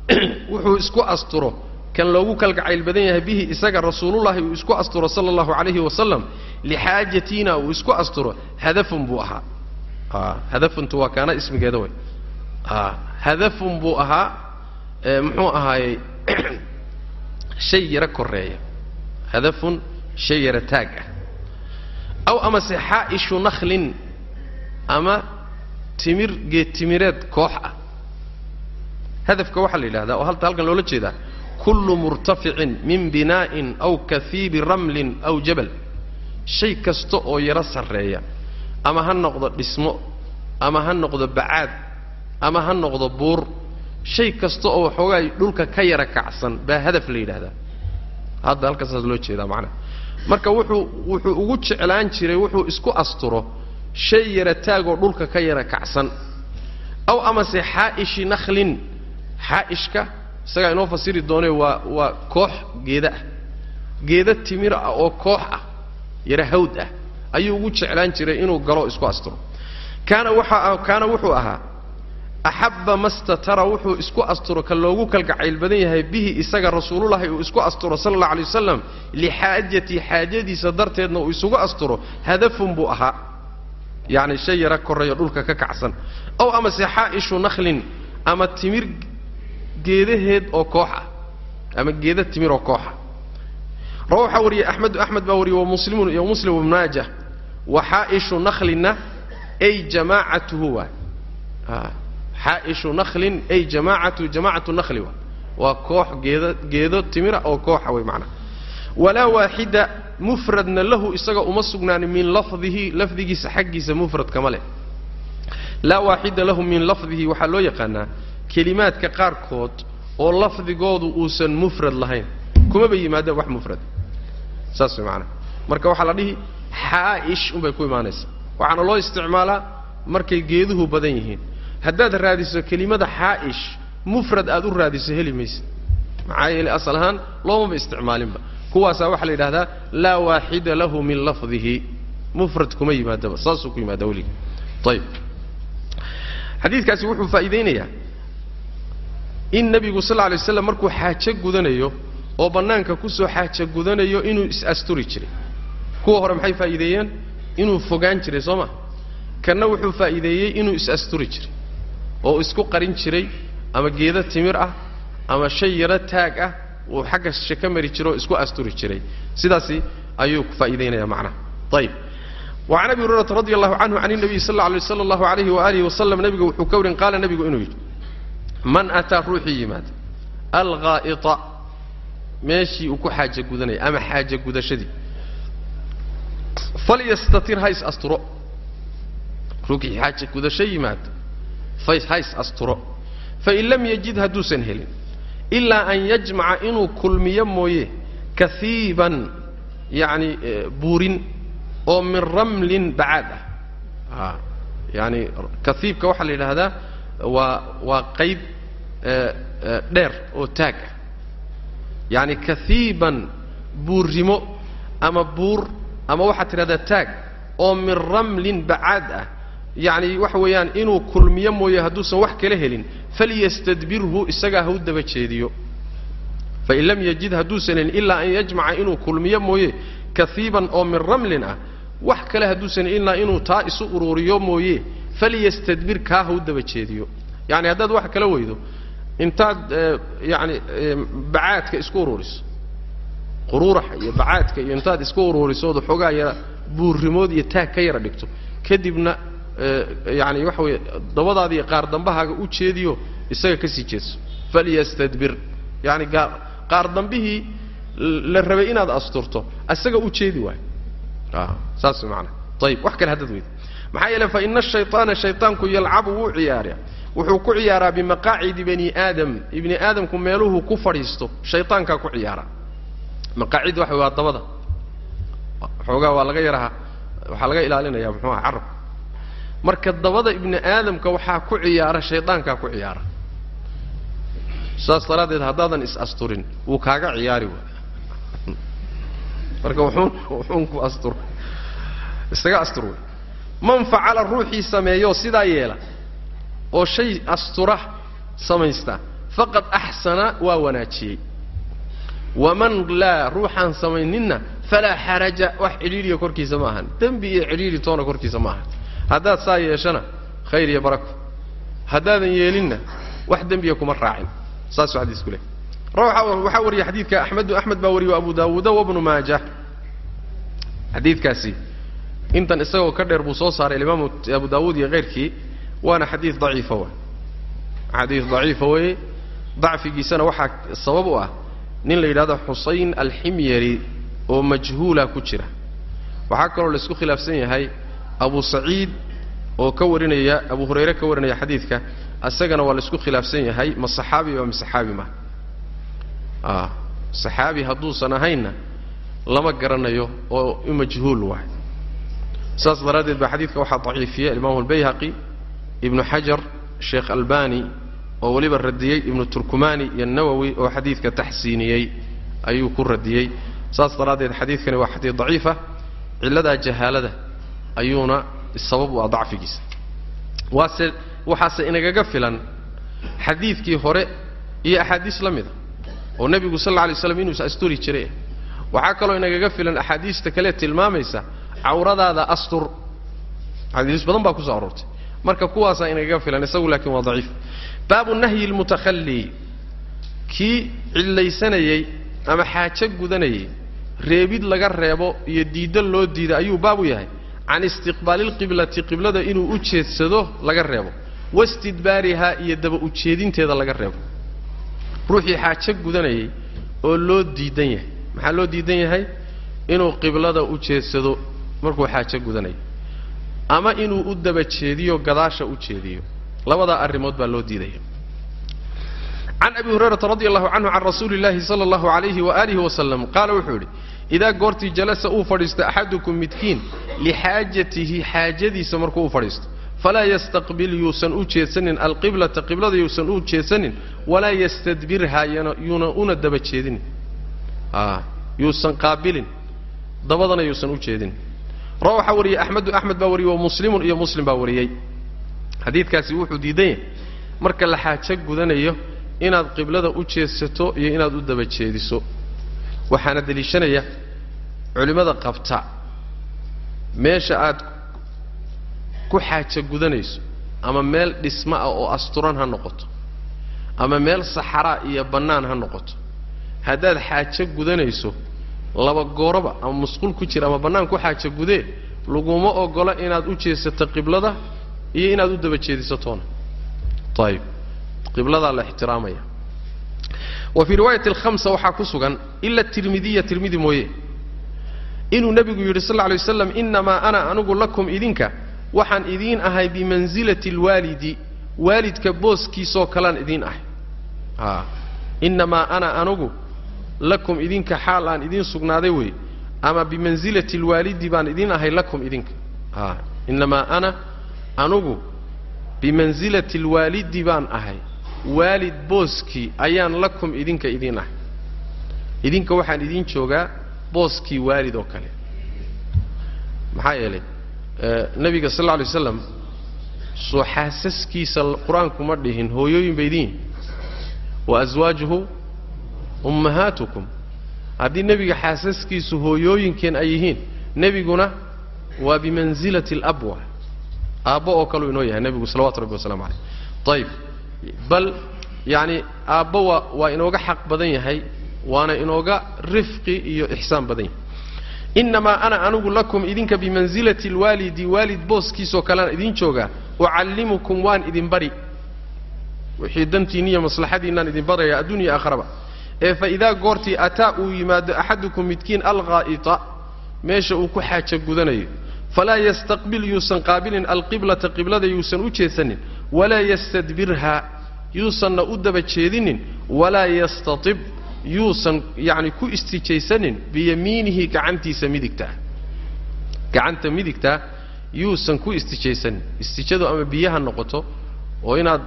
[clears throat] wuxuu isku asturo kan loogu kalgacayl badan yahay bihi isaga rasuulullahi uu isku asturo sala allahu calayhi wasalam lixaajatina uu isku asturo hadafun buu ahaa. Hadafuntu waa kaana ismigeeda wey hadafun buu ahaa muxuu ahaayey [clears throat] shay yaro koreeya hadafun shay yaro taag ah. Aw amase xaa'ishu nakhlin ama timir geed timireed koox ah. Hadafka waxaa la yidhahdaa oo halta halkan loola jeedaa kullu murtaficin min binaa'in aw kahiibi ramlin aw jabal. Shay kasta oo yaro sarreeya ama ha noqdo dhismo ama ha noqdo bacaad ama ha noqdo buur shay kasta oo waxoogaay dhulka ka yara kacsan baa hadaf la yidhahdaa hadda halkaasaas loo jeedaa macnaha marka wuxuu wuxuu ugu jeclaan jiray wuxuu isku asturo shay yara taagoo dhulka ka yara kacsan. Aw amase xaa'ishi nakhlin xaa'ishka isagaa inoo fasiri doone waa waa koox geeda ah. Geeda timir ah oo koox ah yara hawd ah. Ayuu ugu jeclaan jiray inuu galo isku asturo. Kaana waxaa kaana wuxuu ahaa axabba mastatara wuxuu isku asturo ka loogu kalgacayl badan yahay bihi isaga rasuululahi uu isku asturo sala allahu alay wasalam lixaajatii xaajadiisa darteedna uu isugu asturo hadafun buu ahaa yacni shay yara korreeyo dhulka ka kacsan ow amase xaa'ishu nakhlin ama timir geedaheed oo koox ah ama geeda timir oo koox rawa waxaa wariyey axmedu axmed baa wariyey wamuslimun iyo muslim ibnu wa xaa'ishu nakhlina ay jamaacatuhu waay xaa'ishu nakhlin ay jamaacatu jamaacatu nakhli waay waa koox geeda geedo timira oo kooxa way macnaha walaa waaxida mufradna lahu isaga uma sugnaanin min lafdihi lafdigiisa xaggiisa mufrad kama leh. Laa waaxida lahu min lafdihi waxaa loo yaqaanaa kelimaadka qaarkood oo lafdigoodu uusan mufrad lahayn. Kumaba yimaadeen wax mufrad. Saas way macanaa marka waxaa la dhihi xaa'ish unbay ku imaanaysaa. Waxaana loo isticmaalaa markay geeduhu badan yihiin haddaad raadiso kelimada xaa'ish mufrad aad u raadiso heli maysid. Maxaa yeelay asal ahaan loomaba isticmaalinba. Kuwaasaa waxaa la yidhahdaa laa waaxida lahu min lafdihi. Mufrad kuma yimaadaba saasuu ku yimaada weliga. Ayib xadiidkaasi wuxuu faa'iidaynayaa in nebigu sal lla alay slam markuu xaajo gudanayo oo bannaanka ku soo xaajo gudanayo inuu is-asturi jiray. Kuwa hore maxay faa'iideeyeen? Inuu fogaan jiray soo ma? Kanna wuxuu faa'iideeyey inuu is-asturi jiray oo isku qarin jiray ama geedo timir ah ama shay yaro taag ah uu xagga sheka mari jiro oo isku asturi jiray. Sidaasi ayuu faa'iidaynaya macnaha. Ayib wa abi hurayrata radi allahu canhu can inabiy sal sala allahu alayhi waalihi wasalam nabiga wuxuu ka warin qaala nabigu inuu yidhi man ataa ruuxii yimaada alghaa'ita meeshii uu ku xaaja gudanaya ama xaaja gudashadii falyastatir ha is asturo. Ruuxii xaaja gudasho yimaada hays asturo fain lam yajid hadduusan helin. Ilaa an yajmaca inuu kulmiyo mooye kaiiban yani eh, buurin oo min ramlin bacaad ah. Yani kaiibka waxaa la yidhaahdaa waa waa qayb eh, eh, dheer oo taag ah. Yani kaiiban buurrimo ama buur ama waxaad tidhahdaa taag oo min ramlin bacaad ah yacni waxa weeyaan inuu kulmiyo mooye hadduusan wax kala helin falyastadbirhu isagaa ha u daba jeediyo. Fain lam yajid hadduusan helin ilaa an yajmaca inuu kulmiyo mooye kaiiban oo min ramlin ah wax kale hadduusan helin ilaa inuu taa isu uruuriyo mooye falyastadbir kaa ha u daba jeediyo. Yacni haddaad wax kala weydo intaad yacni bacaadka isku uruuriso quruuraxa iyo bacaadka iyo intaad isku uruuriso xoogaa yara buurrimood iyo taag ka yara dhigto kadibna yani waxa weye dabadaadii qaar dambahaaga u jeediyo isaga ka sii jeedso falyastadbir. Yani qaar dambihii la rabay inaad asturto isaga u jeedi waayo. Saas maana ayib wax kale haddad weyda maxaa yeele faina ashayaana shaytaanku yalcabu wuu ciyaara wuxuu ku ciyaaraa bimaqaacidi bani aadam. Ibni aadamku meeluhuu ku fadhiisto shaytaankaa ku ciyaara maqaacid waxa waa dabada. Xoogaa waa laga yaraha waxaa laga ilaalinaya muxuu aha carabka marka dabada ibni aadamka waxaa ku ciyaara shaydaankaa ku ciyaara. Saas daraaddeed haddaadan is-asturin wuu kaaga ciyaari waay marka wuxuun wuxuun ku astur isaga astur wey man facala ruuxii sameeyoo sidaa yeela oo shay astura samaysta faqad axsana waa wanaajiyey. Waman laa ruuxaan samayninna falaa xaraja wax cidhiidhiya korkiisa ma ahan. Dembi iyo cidhiidhi toona korkiisa ma ahan haddaad saa yeeshana khayr iyo barako. Haddaadan yeelinna wax dembiya kuma raacin. Saasuu xadiisku leh waxaa wariyey xadiidka axmedu axmed baa wariyo abu daawuuda wabnu maaja. Xadiidkaasi intan isagoo ka dheer buu soo saaray alimaamu abu daawuud iyo keyrkii waana xadiid daciifa wa xadiid daciifa weeye. Dacfigiisana waxaa sabab u ah nin la yidhahdo xusayn alximyari oo majhuula ku jira. Waxaa kaloo la isku khilaafsan yahay abu saciid oo ka warinaya abu hurayre ka warinaya xadiidka isagana waa la isku khilaafsan yahay ma saxaabi ba ma saxaabi ma? A saxaabi hadduusan ahaynna lama garanayo oo majhuul waay. Saas daraaddeed baa xadiidka waxaa daciifiyey alimaamu albayhaqi ibnu xajar sheekh albani oo weliba radiyey ibnu turkumani iyo nawowi oo xadiidka taxsiiniyey ayuu ku radiyey. Saas daraaddeed xadiidkani waa xadiid daciifa cilladaa jahaalada ayuuna sabab u ah dacfigiisa. Waase waxaase inagaga filan xadiidkii hore iyo axaadiis la mida oo nebigu sal alla alay slam inuusa asturi jiray. Waxaa kaloo inagaga filan axaadiista kale tilmaamaysa cawradaada astur. Xadiis badan baa ku soo aroortay. Marka kuwaasaa inagaga filan isagu laakiin waa daciif. Baabu nahyi lmutakhallii kii cillaysanayey ama xaajo gudanayay reebid laga reebo iyo diiddo loo diida ayuu baabu yahay can istiqbaali lqiblati qiblada inuu u jeedsado laga reebo wastidbaarihaa iyo daba ujeedinteeda laga reebo ruuxii xaajo gudanayay oo loo diidan yahay maxaa loo diidan yahay inuu qiblada u jeedsado markuu xaajo gudanayo ama inuu u daba jeediyo gadaasha u jeediyo labadaa arrimood baa loo diidaya can abi hurayrata radi allahu canhu can rasuuli llahi sala allahu alayhi waalihi wasalam qaala wuxuu yidhi idaa goortii jalasa uu fadhiisto axadukum midkiin lixaajatihi xaajadiisa markuu u fadhiisto. Falaa yastaqbil yuusan u jeedsanin alqiblata qiblada yuusan u jeedsanin walaa yastadbirhaa yuuna una daba jeedinin. Yuusan qaabilin dabadana yuusan u jeedinin. Ra waxaa wariyey axmedu axmed baa wariyey wa muslimun iyo muslim baa wariyey. Xadiidkaasi wuxuu diidan yahay marka la xaajo gudanayo inaad qiblada u jeedsato iyo inaad u daba jeediso waxaana deliishanaya culimmada qabta. Meesha aad ku xaajo gudanayso ama meel dhismo ah oo asturan ha noqoto ama meel saxaraa iyo bannaan ha noqoto haddaad xaajo gudanayso laba gooroba ama musqul ku jira ama bannaan ku xaajo gudee laguma ogola inaad u jeesato qiblada iyo inaad u daba jeediso toona. Ayib qibladaa la ixtiraamaya wa fii riwaayati alhamsa waxaa ku sugan ila tirmidiya tirmidi mooye. Inuu nebigu yidhi sal lla alay waslam innamaa ana anigu lakum idinka waxaan idiin ahay bimansilati alwaalidi waalidka booskiisoo kalaan idiin ahay. A innamaa ana anigu lakum idinka xaal aan idiin sugnaaday wey ama bimansilati alwaalidi baan idiin ahay lakum idinka. A innamaa ana anugu bimansilati alwaalidi baan ahay waalid booskii ayaan lakum idinka idiin ahay. Idinka waxaan idiin joogaa booskii waalid oo kale. Maxaa yeelay nebiga sal alla alay waslam soo qur'aanku ma dhihin hooyooyin baydiin wa aswaajuhu ummahaatukum. Haddii nebiga xaasaskiisu hooyooyinkeen ay yihiin nebiguna waa bimansilati alabwa aabbo oo kaleu inoo yahay nebigu salawatu rabbi wasalamu caleyh ayib bal yacni aabbo waa waa inooga xaq badan yahay waana inooga rifqi iyo ixsaan badan yahay. Innamaa ana anigu lakum idinka bimansilati alwaalidi waalid booskiisoo kalean idin joogaa ucallimukum waan idin bari. Wixii dantiinniiyo maslaxadiinnaan idin baraya addunya aakharaba ee fa idaa goortii ataa uu yimaado axadukum midkiin alghaa'ita meesha uu ku xaaja gudanayo falaa yastaqbil yuusan qaabilin alqiblata qiblada yuusan u jeedsanin walaa yastadbirha yuusanna u daba jeedinin walaa yastatib yuusan yacni ku istijaysanin biyamiinihi gacantiisa midigtaa gacanta midigtaa yuusan ku istijaysanin istijadu ama biyaha noqoto oo inaad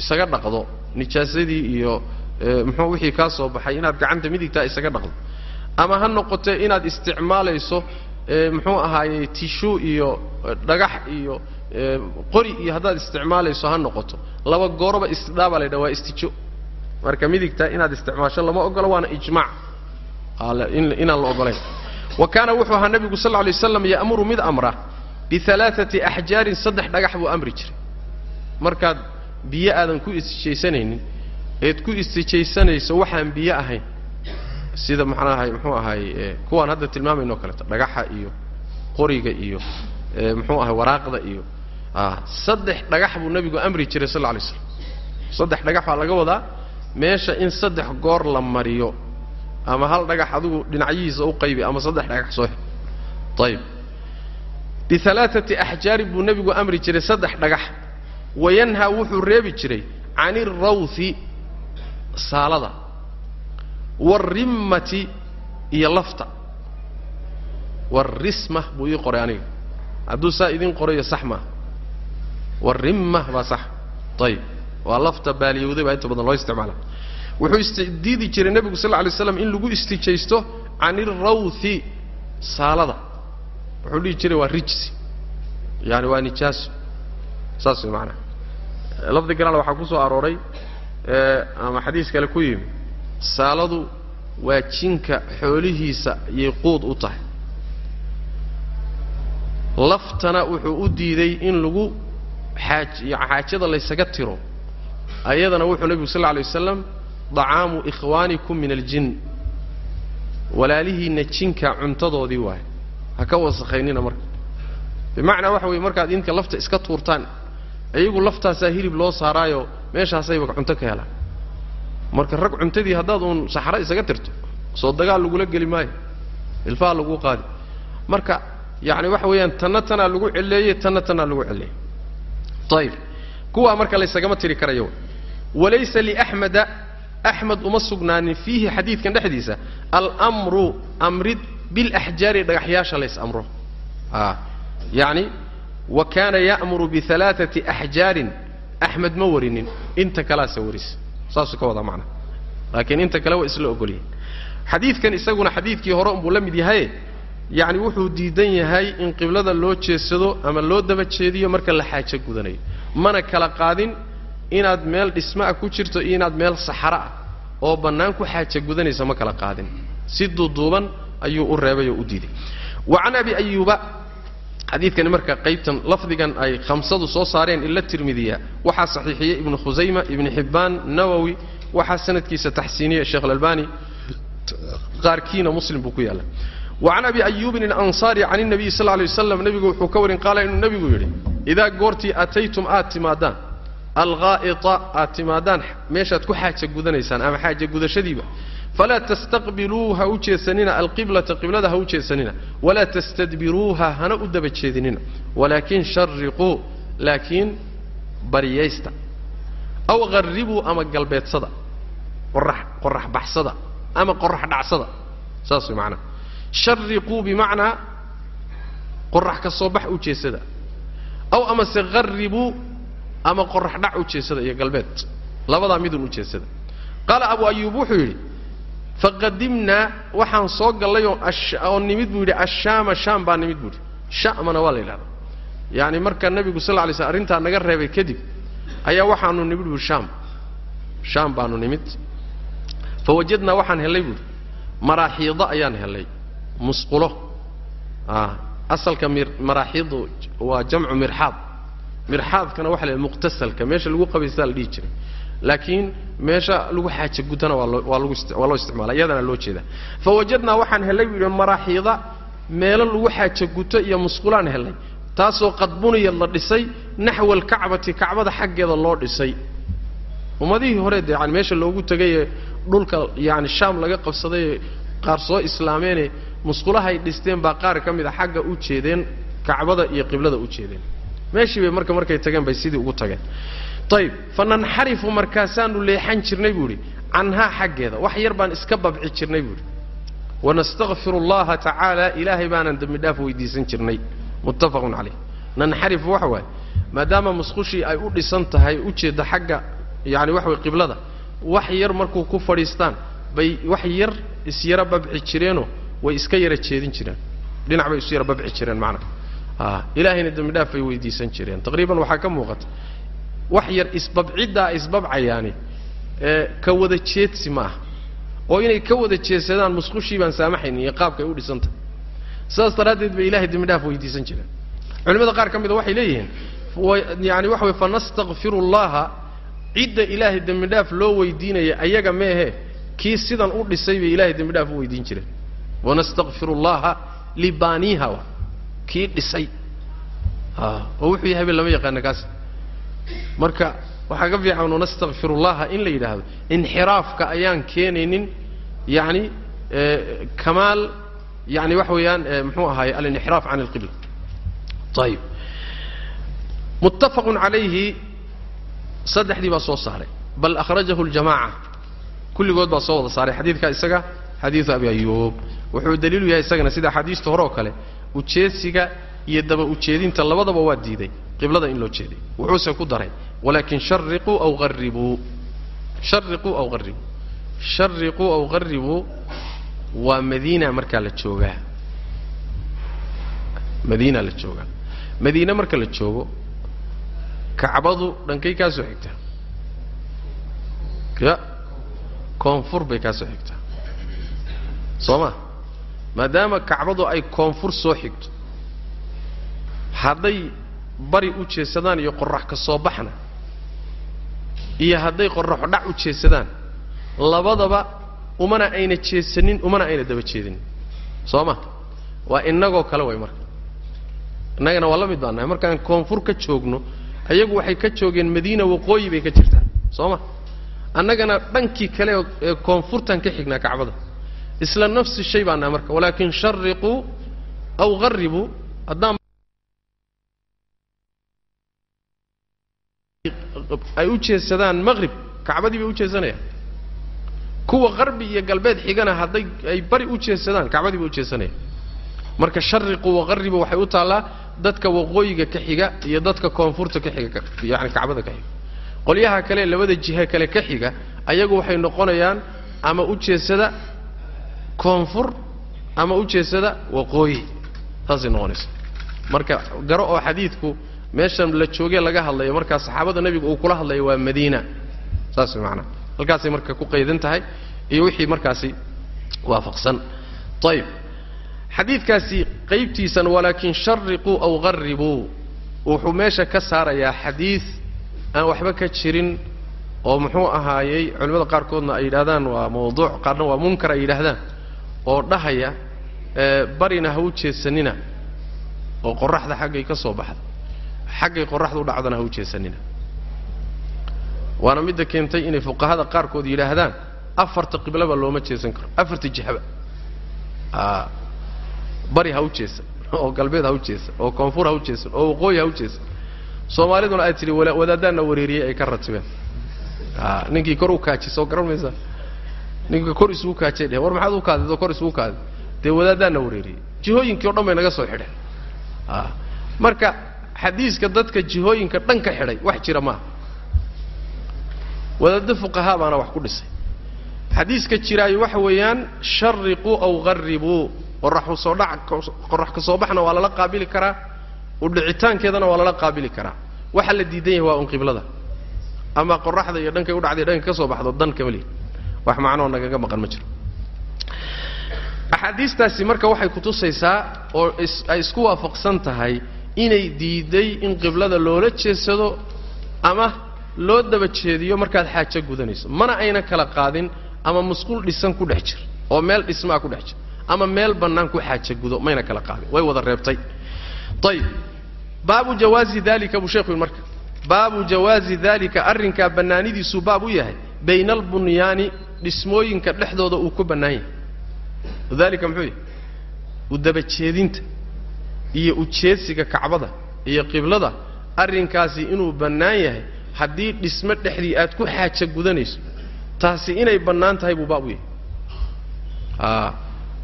isaga dhaqdo nijaasadii iyo muxuu wixii kaa soo baxay inaad gacanta midigtaa isaga dhaqdo. Ama ha noqotee inaad isticmaalayso muxuu ahaayey tishu iyo dhagax iyo qori iyo haddaad isticmaalayso ha noqoto. Laba gooroba isdhaabaa laydhaha waa istijo. Marka midigtaa inaad isticmaasho lama ogolo waana ijmaac. Inaan la ogolayn. Wa kaana wuxuu ahaa nebigu sal lla alay waslam ya'muru mid amra bialaaati axjaarin saddex dhagax buu amri jiray. Markaad biyo aadan ku istijaysanaynin eed ku istijaysanayso waxaan biyo ahayn. Sida maxnaahay muxuu ahaay kuwaan hadda tilmaamayno kaleeto dhagaxa iyo qoriga iyo muxuu ahay waraaqda iyo saddex dhagax buu nebigu amri jiray sal alay slam saddex dhagax baa laga wadaa meesha in saddex goor la mariyo. Ama hal dhagax adigu dhinacyihiisa u qaybi ama saddex dhagax soo hel. Ayib bialaaati axjaarin buu nebigu amri jiray saddex dhagax. Wayanhaa wuxuu reebi jiray can irawhi saalada. Waalrimmati iyo lafta. Waarisma buu ii qoray aniga. Hadduu saa idiin qorayo sax maaha waarimma baa sax. Ayib waa lafta baaliyowday baa inta badan loo isticmaala. Wuxuu isdiidi jiray nebigu sal lla alay slam in lagu istijaysto can irawhi saalada. Wuxuu dhihi jiray waa rijsi. Yaani waa nijaaso saas way maanaa lafdi galaal waxaa ku soo arooray ama xadiis kale ku yimi saaladu waa jinka xoolihiisa yay quud u tahay. Laftana wuxuu u diiday in lagu xaaj xaajada laysaga tiro ayadana wuxuu nebigu sal lla alay wasalam dacaamu ikhwaanikum min aljin. Walaalihiinna jinka cuntadoodii waaye ha ka wasakhaynina marka. Bimacnaa waxa weeye markaad idinka lafta iska tuurtaan iyagu laftaasaa hilib loo saaraayo meeshaasayba cunto ka helaan marka rag cuntadii haddaad uun saxro isaga tirto soo dagaal lagula geli maayo ilfaha laguu qaadi. Marka yacni waxa weeyaan tanna tanaa lagu celleeyey tanna tanaa lagu celleeyey ayib kuwaa marka laysagama tiri karayo walaysa liaxmeda axmed uma sugnaanin fiihi xadiidkan dhexdiisa almru amrid bilaxjaari dhagaxyaasha lays amro a yacni wa kaana ya'muru bialaaati axjaarin axmed ma warinin inta kalaasa warisa saasuu ka wadaa macnaha laakiin inta kale waa isla ogolyihin xadiidkan isaguna xadiidkii hore unbuu la mid yahaye yacni wuxuu diidan yahay in qiblada loo jeedsado ama loo daba jeediyo marka la xaajo gudanayo mana kala qaadin inaad meel dhismo ah ku jirto iyo inaad meel saxaro ah oo bannaan ku xaaja gudanaysa ma kala qaadin. Si duuduuban ayuu u reebay oo u diiday. Wa can abi ayuuba xadiidkani marka qaybtan lafdigan ay khamsadu soo saareen ila tirmidiya. Waxaa saxiixiyey ibnu khusayma ibnu xibbaan nawowi waxaa sanadkiisa taxsiiniyey sheekh alalbani. Qaarkiina muslim buu ku yaalla wa can abi ayuubin alansaari can الnabiyi sal lay waslam nebigu wuxuu ka warin qaala inuu nebigu yidhi idaa goortii ataytum aad timaadaan alghaa'ita aad timaadaan meeshaad ku xaaja gudanaysaan ama xaaja gudashadiiba falaa tastaqbiluuha u jeedsanina alqiblata qiblada u jeedsanina walaa tastadbiruuha hana u daba jeedinina walaakin shariquu laakiin bariyaysta aw qarribuu ama galbeedsada qorax qorax baxsada ama qorax dhacsada saas way macnaha shariquu bimacnaa qorax ka soo bax u aw amase qarribuu ama qorax dhac u iyo galbeed. Labadaa midun u qaala abu ayuub wuxuu yidhi faqadimnaa waxaan soo gallayoo oo nimid buu yidhi ashaama shaam baa nimid buu yidhi. Shamana waa la yidhahdaa yacni marka nebigu sal lay slm arrintaa naga reebay kadib ayaa waxaanu nimid buui shaam shaam baanu nimid. Fa wajadnaa waxaan hellay buuhi maraaxiida ayaan hellay musqulo. Asalka maraaxiidu waa jamcu mirxaad. Mirxaadkana waxa la muqtasalka. Meesha lagu qabaystaa la dhihi jiray. Laakiin meesha lagu xaaja gutana waa loo isticmaala. Iyadana loo jeedaa. Fa wajadnaa waxaan hellay buu yidhi maraaxiida meelo lagu xaaja guto iyo musqulaan hellay taasoo qad buniyad la dhisay naxwa alkacbati kacbada xaggeeda loo dhisay. Ummadihii hore dee yani meesha loogu tegayee dhulka yani shaam laga qabsadayee qaar soo islaameene musqulahay dhisteen baa qaar ka mid a xagga u jeedeen kacbada iyo qiblada u jeedeen. Meeshii bay marka markay tageen bay sidii ugu tageen. Ayib fa markaasaanu leexan jirnay buu idhi canhaa xaggeeda wax yar baan iska babci jirnay buu idhi wanastakfiru allaha tacaala ilaahay baanan dembi dhaaf weydiisan jirnay. Muttafaqun calayh. Nanxarifu waxa waaye maadaama musqushii ay u dhisan tahay ujeedda xagga yani waxa way qiblada wax yar markuu ku fadhiistaan bay wax yar isyara babci jireenoo way iska yara jeedin jireen dhinac bay isu yara babci jireen macnaha a ilaahayna dembi dhaaf weydiisan jireen. Taqriiban waxaa ka muuqata wax yar isbabciddaa isbabcayaani ka wada jeedsi ma aha oo inay ka wada jeedsadaan musqushii baan saamaxaynin iyo qaabka ay u dhisan tahay sidaas daraaddeed bay ilahay dembi dhaaf weydiisan jireen. Culimada qaar ka mida waxay leeyihiin yani waxa way fanastakfiru allaha cidda ilaahay dembi dhaaf loo weydiinaya ayaga meehe kii sidan u dhisay bay ilahay dembi dhaaf u weydiin jireen wanastakfiru allaha libaaniiha kii dhisay oo wuxuu yahay ba lama yaqaana kaas marka waxaa ka fiican wanastakfiru allaha in la yidhaahdo inxiraafka ayaan keenaynin yani kamaal yani waxa weeyaan muxuu ahaaye alinxiraaf can alqibla ayib muttafaqun calayhi saddexdii baa soo saaray bal akhrajahu ljamaca kulligood baa soo wada saaray xadiidka isaga xadiidu abi ayuub wuxuu daliilu yahay isagana sida axaadiista hore oo kale ujeedsiga iyo daba ujeedinta labadaba waa diiday qiblada in loo jeeday. Wuxuuse ku daray walaakin shariquu aw haribuu shariquu aw haribuu shariquu aw haribuu waa madiina markaa la joogaa. Madiina la joogaa. Madiine marka la joogo kacbadu dhankay kaa soo xigtaa ya koonfur bay kaa xigtaa soo ma maadaama kacbadu ay koonfur soo xigto hadday bari u jeedsadaan iyo qorrax ka soo baxna iyo hadday qorraxo dhac u jeedsadaan labadaba umana ayna jeedsanin umana ayna daba jeedinin soo ma? Waa innagoo kale way marka. Innagana waa la mid baan nahay. Markaan koonfur ka joogno ayagu waxay ka joogeen madiina waqooyi bay ka jirtaa. Soo ma? Annagana dhankii kale ee koonfurtan ka xignaa kacbada isla nafsi shay baan nahay marka. Walaakin shariquu aw haribuu haddaan ay u jeedsadaan maqrib kacbadii bay u jeedsanayaan kuwa qarbi iyo galbeed xigana hadday ay bari u jeedsadaan kacbadii bay u jeedsanayaan marka shariqu waqaribu waxay u taallaa dadka waqooyiga ka xiga iyo dadka koonfurta ka xiga yani kacbada ka xiga. Qolyaha kale labada jihe kale ka xiga ayagu waxay noqonayaan ama u jeedsada koonfur ama u waqooyi. Saasay noqonaysa. Marka garo oo xadiidku meeshan la joogee laga hadlayo markaa saxaabada nebigu uu kula hadlayo waa madiina. Saas way halkaasay marka ku qaydan tahay iyo wixii markaasi waafaqsan. Ayib xadiidkaasi qaybtiisan walaakin shariquu aw haribuu wuxuu meesha ka saarayaa xadiid aan waxba ka jirin oo muxuu ahaayey culimmada qaarkoodna ay yidhahdaan waa mawduuc qaarna waa munkar ay yidhaahdaan oo dhahaya barina ha u jeedsanina oo qoraxda xaggay ka soo baxda. Xaggay qoraxda u dhacdana ha u jeedsanina waana midda keentay inay fuqahada qaarkood yidhaahdaan afarta qiblaba looma jeedsan karo afarta jihaba bari ha u jeedsan oo galbeed ha u jeedsan oo koonfur ha u jeedsan oo waqooyi ha u jeedsan soomaaliduna aad tidhi wadaadaanna wareeriyey ay ka ratibeen ninkii kor u kaaji soo garan maysaa ninkii kor isugu kaajay dheh war maxaad u kaadid oo kor isugu kaadid dee wadaadaanna wareeriyey jihooyinkii o dhan bay naga soo xidheen marka xadiiska dadka jihooyinka dhan ka xidhay wax jira maaha. Wadaaddo fuqahaa baana wax ku dhisay. Xadiiska jiraayo waxa weeyaan shariquu aw haribuu qoraxu soo dhac qorax ka soo baxna waa lala qaabili karaa. Udhicitaankeedana waa lala qaabili karaa. Waxa la diidan yahay waa un qiblada. Ama qoraxda iyo dhankay udhacday dhanka ka soo baxdo dan kama lihin wax macnoo nagaga maqan ma jiro. Axaadiistaasi marka waxay kutusaysaa oo ay isku waafaqsan tahay inay diiday in qiblada loola jeedsado ama loo daba jeediyo markaad xaajo gudanayso. Mana ayna kala qaadin ama musqul dhisan ku dhex jir oo meel dhismaa ku dhex jir ama meel bannaan ku xaajo gudo mayna kala qaadin. Way wada reebtay. Ayib baabu jawaazi dalika buu sheekhu marka. Baabu jawaazi dalika arrinkaa bannaanidiisuu baab u yahay. Bayna albunyaani dhismooyinka dhexdooda uu ku bannaan yahay dalika muxuu yahay udabajeedinta iyo ujeedsiga kacbada iyo qiblada arrinkaasi inuu bannaan yahay haddii dhismo dhexdii aad ku xaajo gudanayso taasi inay bannaan tahay buu baab u yahay. A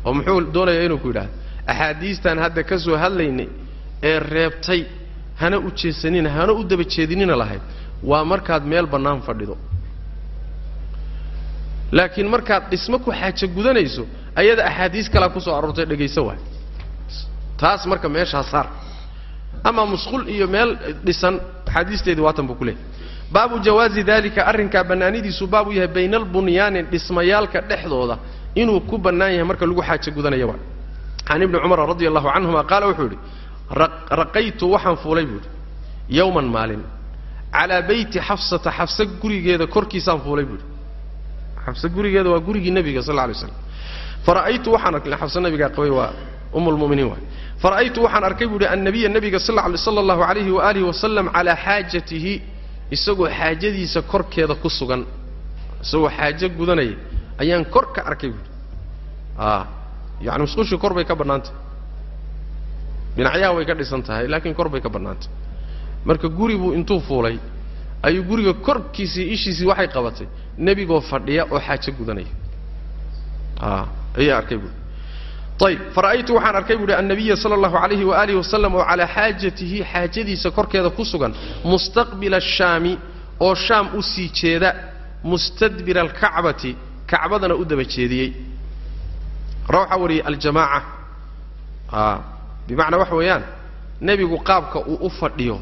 oo muxuu doonayaa inuu ku yidhahdo axaadiistaan hadda ka soo hadlaynay ee reebtay hana u jeedsanina hana u daba jeedinina lahayd waa markaad meel bannaan fadhido laakiin markaad dhismo ku xaajo gudanayso ayada axaadiis kalaa ku soo aroortay dhegayso waay. Taas marka meeshaa saar. Ama musqul iyo meel dhisan axaadiisteedii waatan buu ku leehay baabu jawaazi dalika arrinkaa bannaanidiisu baab u yahay bayna albunyaani dhismayaalka dhexdooda inuu ku bannaan yahay marka lagu xaajo gudanaya waa can ibni cumar radi allahu canhuma qaala wuxuu yidhi raqaytu waxaan fuulay buu yidhi yowman maalin. Calaa beyti xafsata xafsa gurigeeda korkiisaan fuulay buu yidhi xafsa gurigeeda waa gurigii nebiga sal lay slam fara'aytu waxaan arkay xafsa nabigaa qabay waa um waay fara'aytu waxaan arkay buu yidhi annabiya nebiga sala allahu alayhi waalihi wasalam calaa xaajatihi isagoo xaajadiisa korkeeda ku sugan isagoo xaajo gudanaya ayaan kor ka arkay a yani musqushii kor bay ka bannaantay dhinacyaha way ka dhisan tahay laakiin kor bay ka bannaantay marka guri buu intuu fuulay ayuu guriga korkiisii ishiisii waxay qabatay nebigoo fadhiya oo xaajo gudanaya. A ayaa arkay buuhi ayib fara'aytu waxaan arkay buuhi annabiya sala allahu alayhi waalihi wasalam oo calaa xaajatihi xaajadiisa korkeeda ku sugan mustaqbila ashaami oo shaam u sii jeeda mustadbira alkacbati kacbadana u daba jeediyey. Waxaa wariyey aljamaaca. A bimacnaa waxa weeyaan nebigu qaabka uu u fadhiyo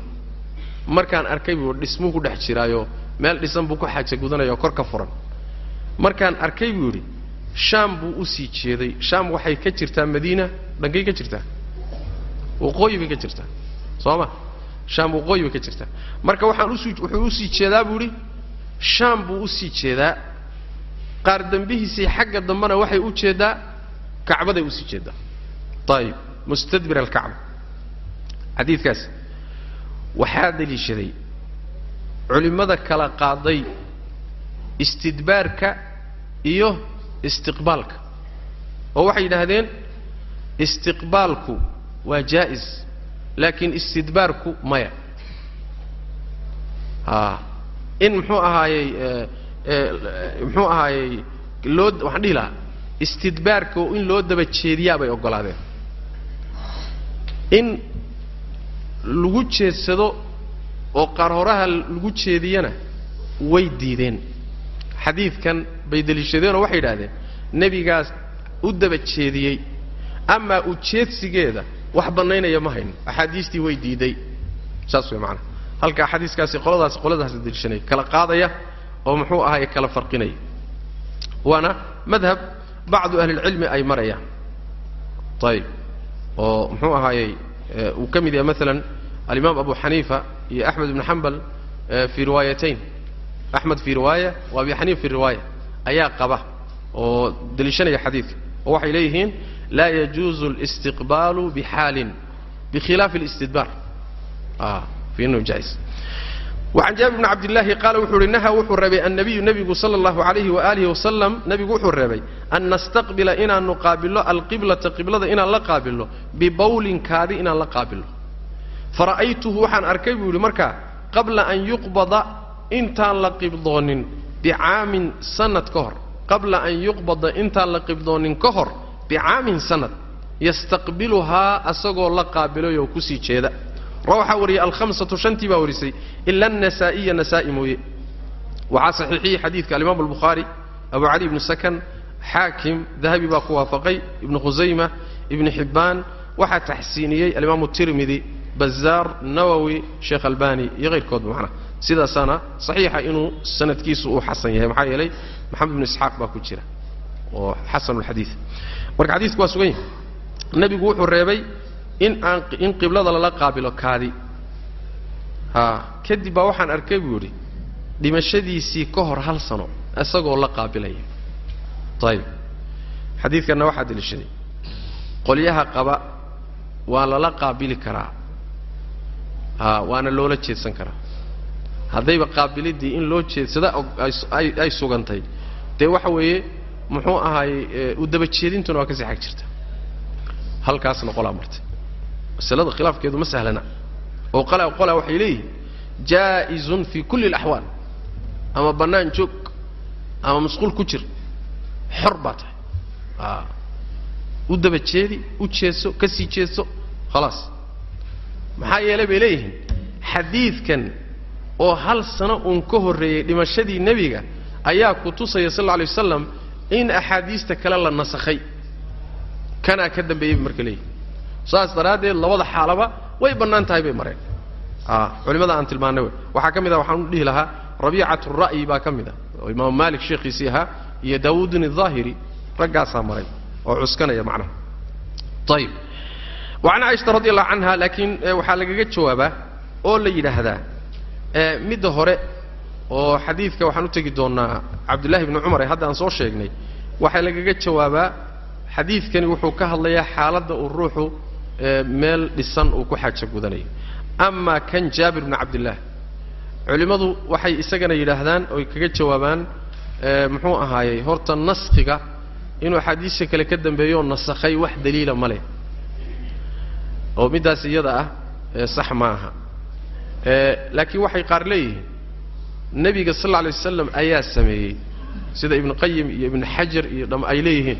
markaan arkay buu dhismuu ku dhex jiraayo meel dhisan buu ku xaaja gudanaya oo kor ka furan. Markaan arkay buu yidhi shaam buu u sii jeeday. Shaam waxay ka jirtaa madiina? Dhankay ka jirtaa? Waqooyi bay ka jirtaa. Soo ma? Shaam waqooyi bay ka jirtaa. Marka waxaan u sii wuxuu u sii jeedaa buu yidhi shaam buu u sii jeedaa. Qaar dembihiisii xagga dambena waxay u jeedaa kacbaday u sii jeedaa. Ayib mustadbir alkacba. Xadiidkaas. Waxaa deliishaday culimmada kala qaaday istidbaarka iyo istiqbaalka. Oo waxay yidhaahdeen istiqbaalku waa jaa'is laakiin istidbaarku maya. A in muxuu ahaayey muxuu ahaayey loo waxaan dhihi lahaa istidbaarka oo in loo daba jeediyaa bay oggolaadeen. In lagu jeedsado oo qaar horaha lagu jeediyana way diideen. Xadiidkan bay deliishadeenoo waxay yidhahdeen nebigaas u daba jeediyey amaa ujeedsigeeda wax bannaynaya ma hayno axaadiistii way diiday saas way macanaa halka axaadiiskaasi qoladaas qoladaas deliishanaya kala qaadaya oo muxuu ahaye kala farqinaya waana madhab bacdu ahlilcilmi ay marayaan. Ayib oo muxuu ahaayey uu ka mid yahay maalan alimaam abu xaniifa iyo axmed ibnu xambal fii riwaayatayn axmed fii riwaaya wa abi xaniifa fii riwaaya ayaa qaba oo deliishanaya xadiidka oo waxay leeyihiin laa yajuuzu اlistiqbaalu bixaalin bikhilaafi اlistidbaar fi inuu jais وعن جابر بن عبد الله قال وxuu hi نهى wuxuu reebay النبiyu نبigu slى الlaه عaليه وآله وسلم نبigu wuxuu reebay أن نستqبila inaanu qaabilno alqiبلaةa qiblada inaan la qaabilno bibawlin kaadi inaan la qaabilno fara'aytuhu waxaan arkay buu yihi markaa qabla an yuqbada intaan la qibdoonin bicaamin sanad ka hor qabla an yuqbada intaan la qibdoonin ka hor bicaamin sanad yastaqbiluhaa asagoo la qaabilayoo ku sii jeeda. Ra waxaa wariyay alhamsatu shantii baa warisay ila anasaa'iya nasaa'i mooye. Waxaa saxiixiyey xadiidka alimaam albukhaari abu cali ibnu sakan xaakim dahabi baa ku waafaqay ibnu khusayma ibnu xibbaan waxaa taxsiiniyey alimaamu tirmidi bazaar nawowi sheekh albani iyo kayrkoodba macnaha sidaasaana saxiixa inuu sanadkiisu uu xasan yahay maxaa yeelay maxamed bnu isxaaq baa ku jira oo xasanulxadiid marka xadiidku waa sugan yahay. Nebigu wuxuu reebay in aan in qiblada lala qaabilo kaadi. Ha kadib baa waxaan arkay buu yidhi dhimashadiisii ka hor hal sano isagoo la qaabilaya. Ayib xadiidkanna waxaa deliishaday qolyaha qaba waa lala qaabili karaa ha waana loola jeedsan karaa. Haddayba qaabiliddii in loo jeedsada ay sugantay. Dee waxa weeye muxuu ahaayey u daba jeedintuna waa ka sii xag jirta. Halkaasna qolaa martay masalada khilaafkeedu ma sahlana. Oo qolaa qolaa waxay leeyihiin jaa'izun fi kulli alaxwaal ama bannaan joog ama masquul ku jir xor baa tahay. U daba jeedi u jeedso ka sii jeedso khalaas maxaa yeelay bay leeyihiin xadiidkan oo hal sano uun ka horreeyey dhimashadii nebiga ayaa ku tusaya sal alla alay wasalam in axaadiista kale la nasakhay. Kanaa ka dambeeyey bay marka leeyihiin saas daraaddeed labada xaalaba way bannaan tahay bay mareen. A culimada aan tilmaannay wey waxaa ka mid ah waxaan u dhihi lahaa rabiicat ra'yi baa ka mid ah oo imaamu maalik sheekhiisii ahaa iyo daawuudin ahaahiri raggaasaa maray oo cuskanaya macnaha. Ayib wa can caaishata radi allahu canha laakiin waxaa lagaga jawaabaa oo la yidhaahdaa midda hore oo xadiidka waxaan u tegi doonnaa cabdullahi bni cumar ee hadda aan soo sheegnay waxaa lagaga jawaabaa xadiidkani wuxuu ka hadlayaa xaaladda uu ruuxu meel dhisan uu ku xaajo gudanayo amaa kan jaabir bni cabdillaah culimmadu waxay isagana yidhaahdaan oy kaga jawaabaan muxuu ahaayey horta naskhiga inuu axaadiista kale ka dambeeyooo nasakhay wax daliila ma leh oo middaas iyada ah sax ma aha laakiin waxay qaar leeyihiin nebiga sal alla alay wasalam ayaa sameeyey sida ibnu qayim iyo ibnu xajar iyo dham ay leeyihiin.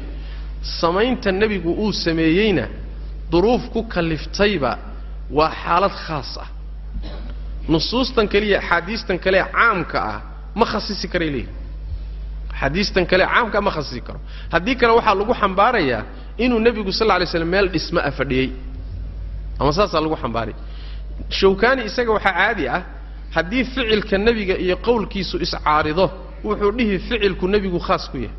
Samaynta nebigu uu sameeyeyna duruuf ku kaliftayba waa xaalad khaas ah. Nusuustan kaliya axaadiistan kale caamka ah ma khasisi karay leeyihiin axaadiistan kale caamka ma khasisi karo. Haddii kale waxaa lagu xambaarayaa inuu nebigu sal lla alay slam meel dhisma a fadhiyey ama saasaa lagu xambaaray shawkani isaga waxaa caadi ah haddii ficilka nebiga iyo qowlkiisu iscaarido wuxuu dhihi ficilku nebigu khaas ku yahay.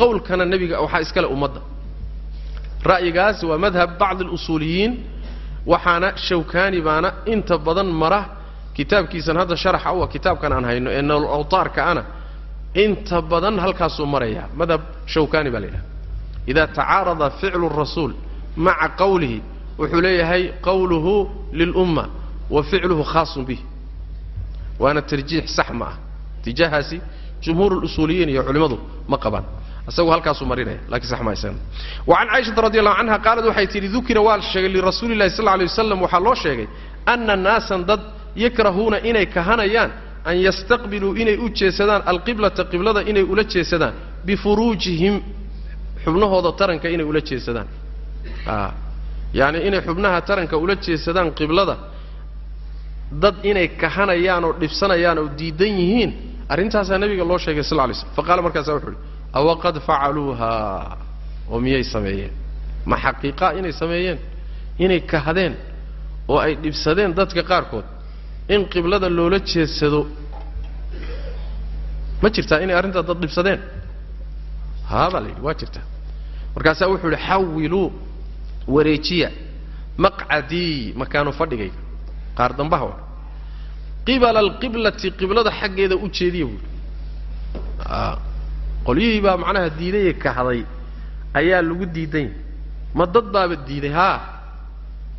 Qowlkana nebiga waxaa iskale ummadda. Ra'yigaas waa madhab bacd alusuuliyiin waxaana shawkani baana inta badan mara kitaabkiisan hadda sharaxa u ah kitaabkan aan hayno ee nool awtaarka ana inta badan halkaasuu maraya madhab shawkani baa la yidhaha ida tacaarada ficlu rasuul maca qowlihi wuxuu leeyahay qawluhu lilumma wa ficluhu khaasun bih waana tarjiix sax ma ah. Tijaahaasi jumhuur lusuuliyiin iyo culimmadu ma qabaan. Isagu halkaasuu marinaya lakiin sax ma isagana wa can caaishata radi allahu canha qaalad waxay tidhi dukira waa la sheegay lirasuuli llahi sal alay wasalam waxaa loo sheegay anna naasan dad yakrahuuna inay kahanayaan an yastaqbiluu inay u jeesadaan alqiblata qiblada inay ula jeesadaan bifuruujihim xubnahooda taranka inay ula jeesadaan yaani inay xubnaha taranka ula jeesadaan qiblada dad inay kahanayaan oo dhibsanayaan oo diidan yihiin arrintaasaa nabiga loo sheegay sal lay slm faqaala markaasa wuxu uhi awaqad facaluuha? Oo miyay sameeyeen? Ma xaqiiqaa inay sameeyeen? Inay kahadeen? Oo ay dhibsadeen dadka qaarkood? In qiblada loola jeedsado ma jirtaa inay arrintaa dad dhibsadeen? Haa baa la yidhi waa jirtaa. Markaasaa wuxuu yidhi xawiluu wareejiya maqcadii makaanu fadhigayga qaar dambaha wa qibala alqiblati qiblada xaggeeda u jeediya buui qolyihii baa macnaha diidayee kahday ayaa lagu diidan yahy ma dad baaba diiday haa?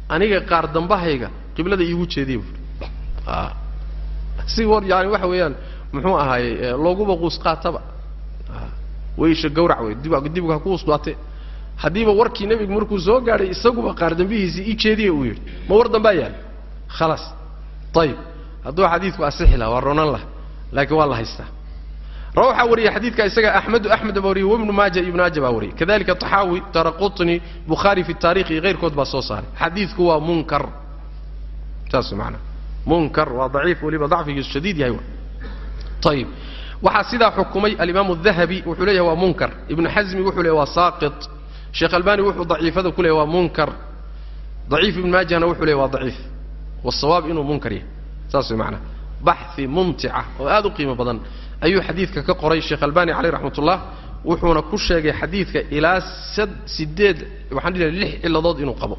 Aniga qaar dambahayga qiblada iigu jeediya buui si war yaani waxa weeyaan muxuu ahaayey looguba quus qaataba. Gawrac wey dib dibga ha ku usbaate haddiiba warkii nebigu markuu soo gaadhay isaguba qaar dambihiisii ii jeediya uu yidhi ma war dambaa yaal khalaas ayib hadduu xadiidku asixi laha waa ronan laha laakiin waa la haystaa. Waxaa wariyey xadiidka isaga axmedu axmed baa wariyey wibnu maaja ibnu maaja baa wariyey kadalika taxaawi daraqutni bukhaari fi taarikh iyo keyrkood baa soo saaray. Xadiidku waa munkar. Saas maanaa munkar waa daciif weliba dacfigiisu shadiid yahay ayib waxaa sidaa xukumay alimaamu dahabi wuxuu leeyahay waa munkar. Ibnu xasmi wuxuu leeyahy waa saaqit sheekh albani wuxuu daciifada ku leeyahy waa munkar. Daciif ibnu maajahna wuxuu leeyahy waa daciif. Wasawaab inuu munkar yahay. Saas way macnaha baxi mumtica oo aad u qiimo badan ayuu xadiidka ka qoray. Sheekh albani caleyh raxmatullah wuxuuna ku sheegay xadiidka ilaa sideed waxaan dhihi lix ciladood inuu qabo.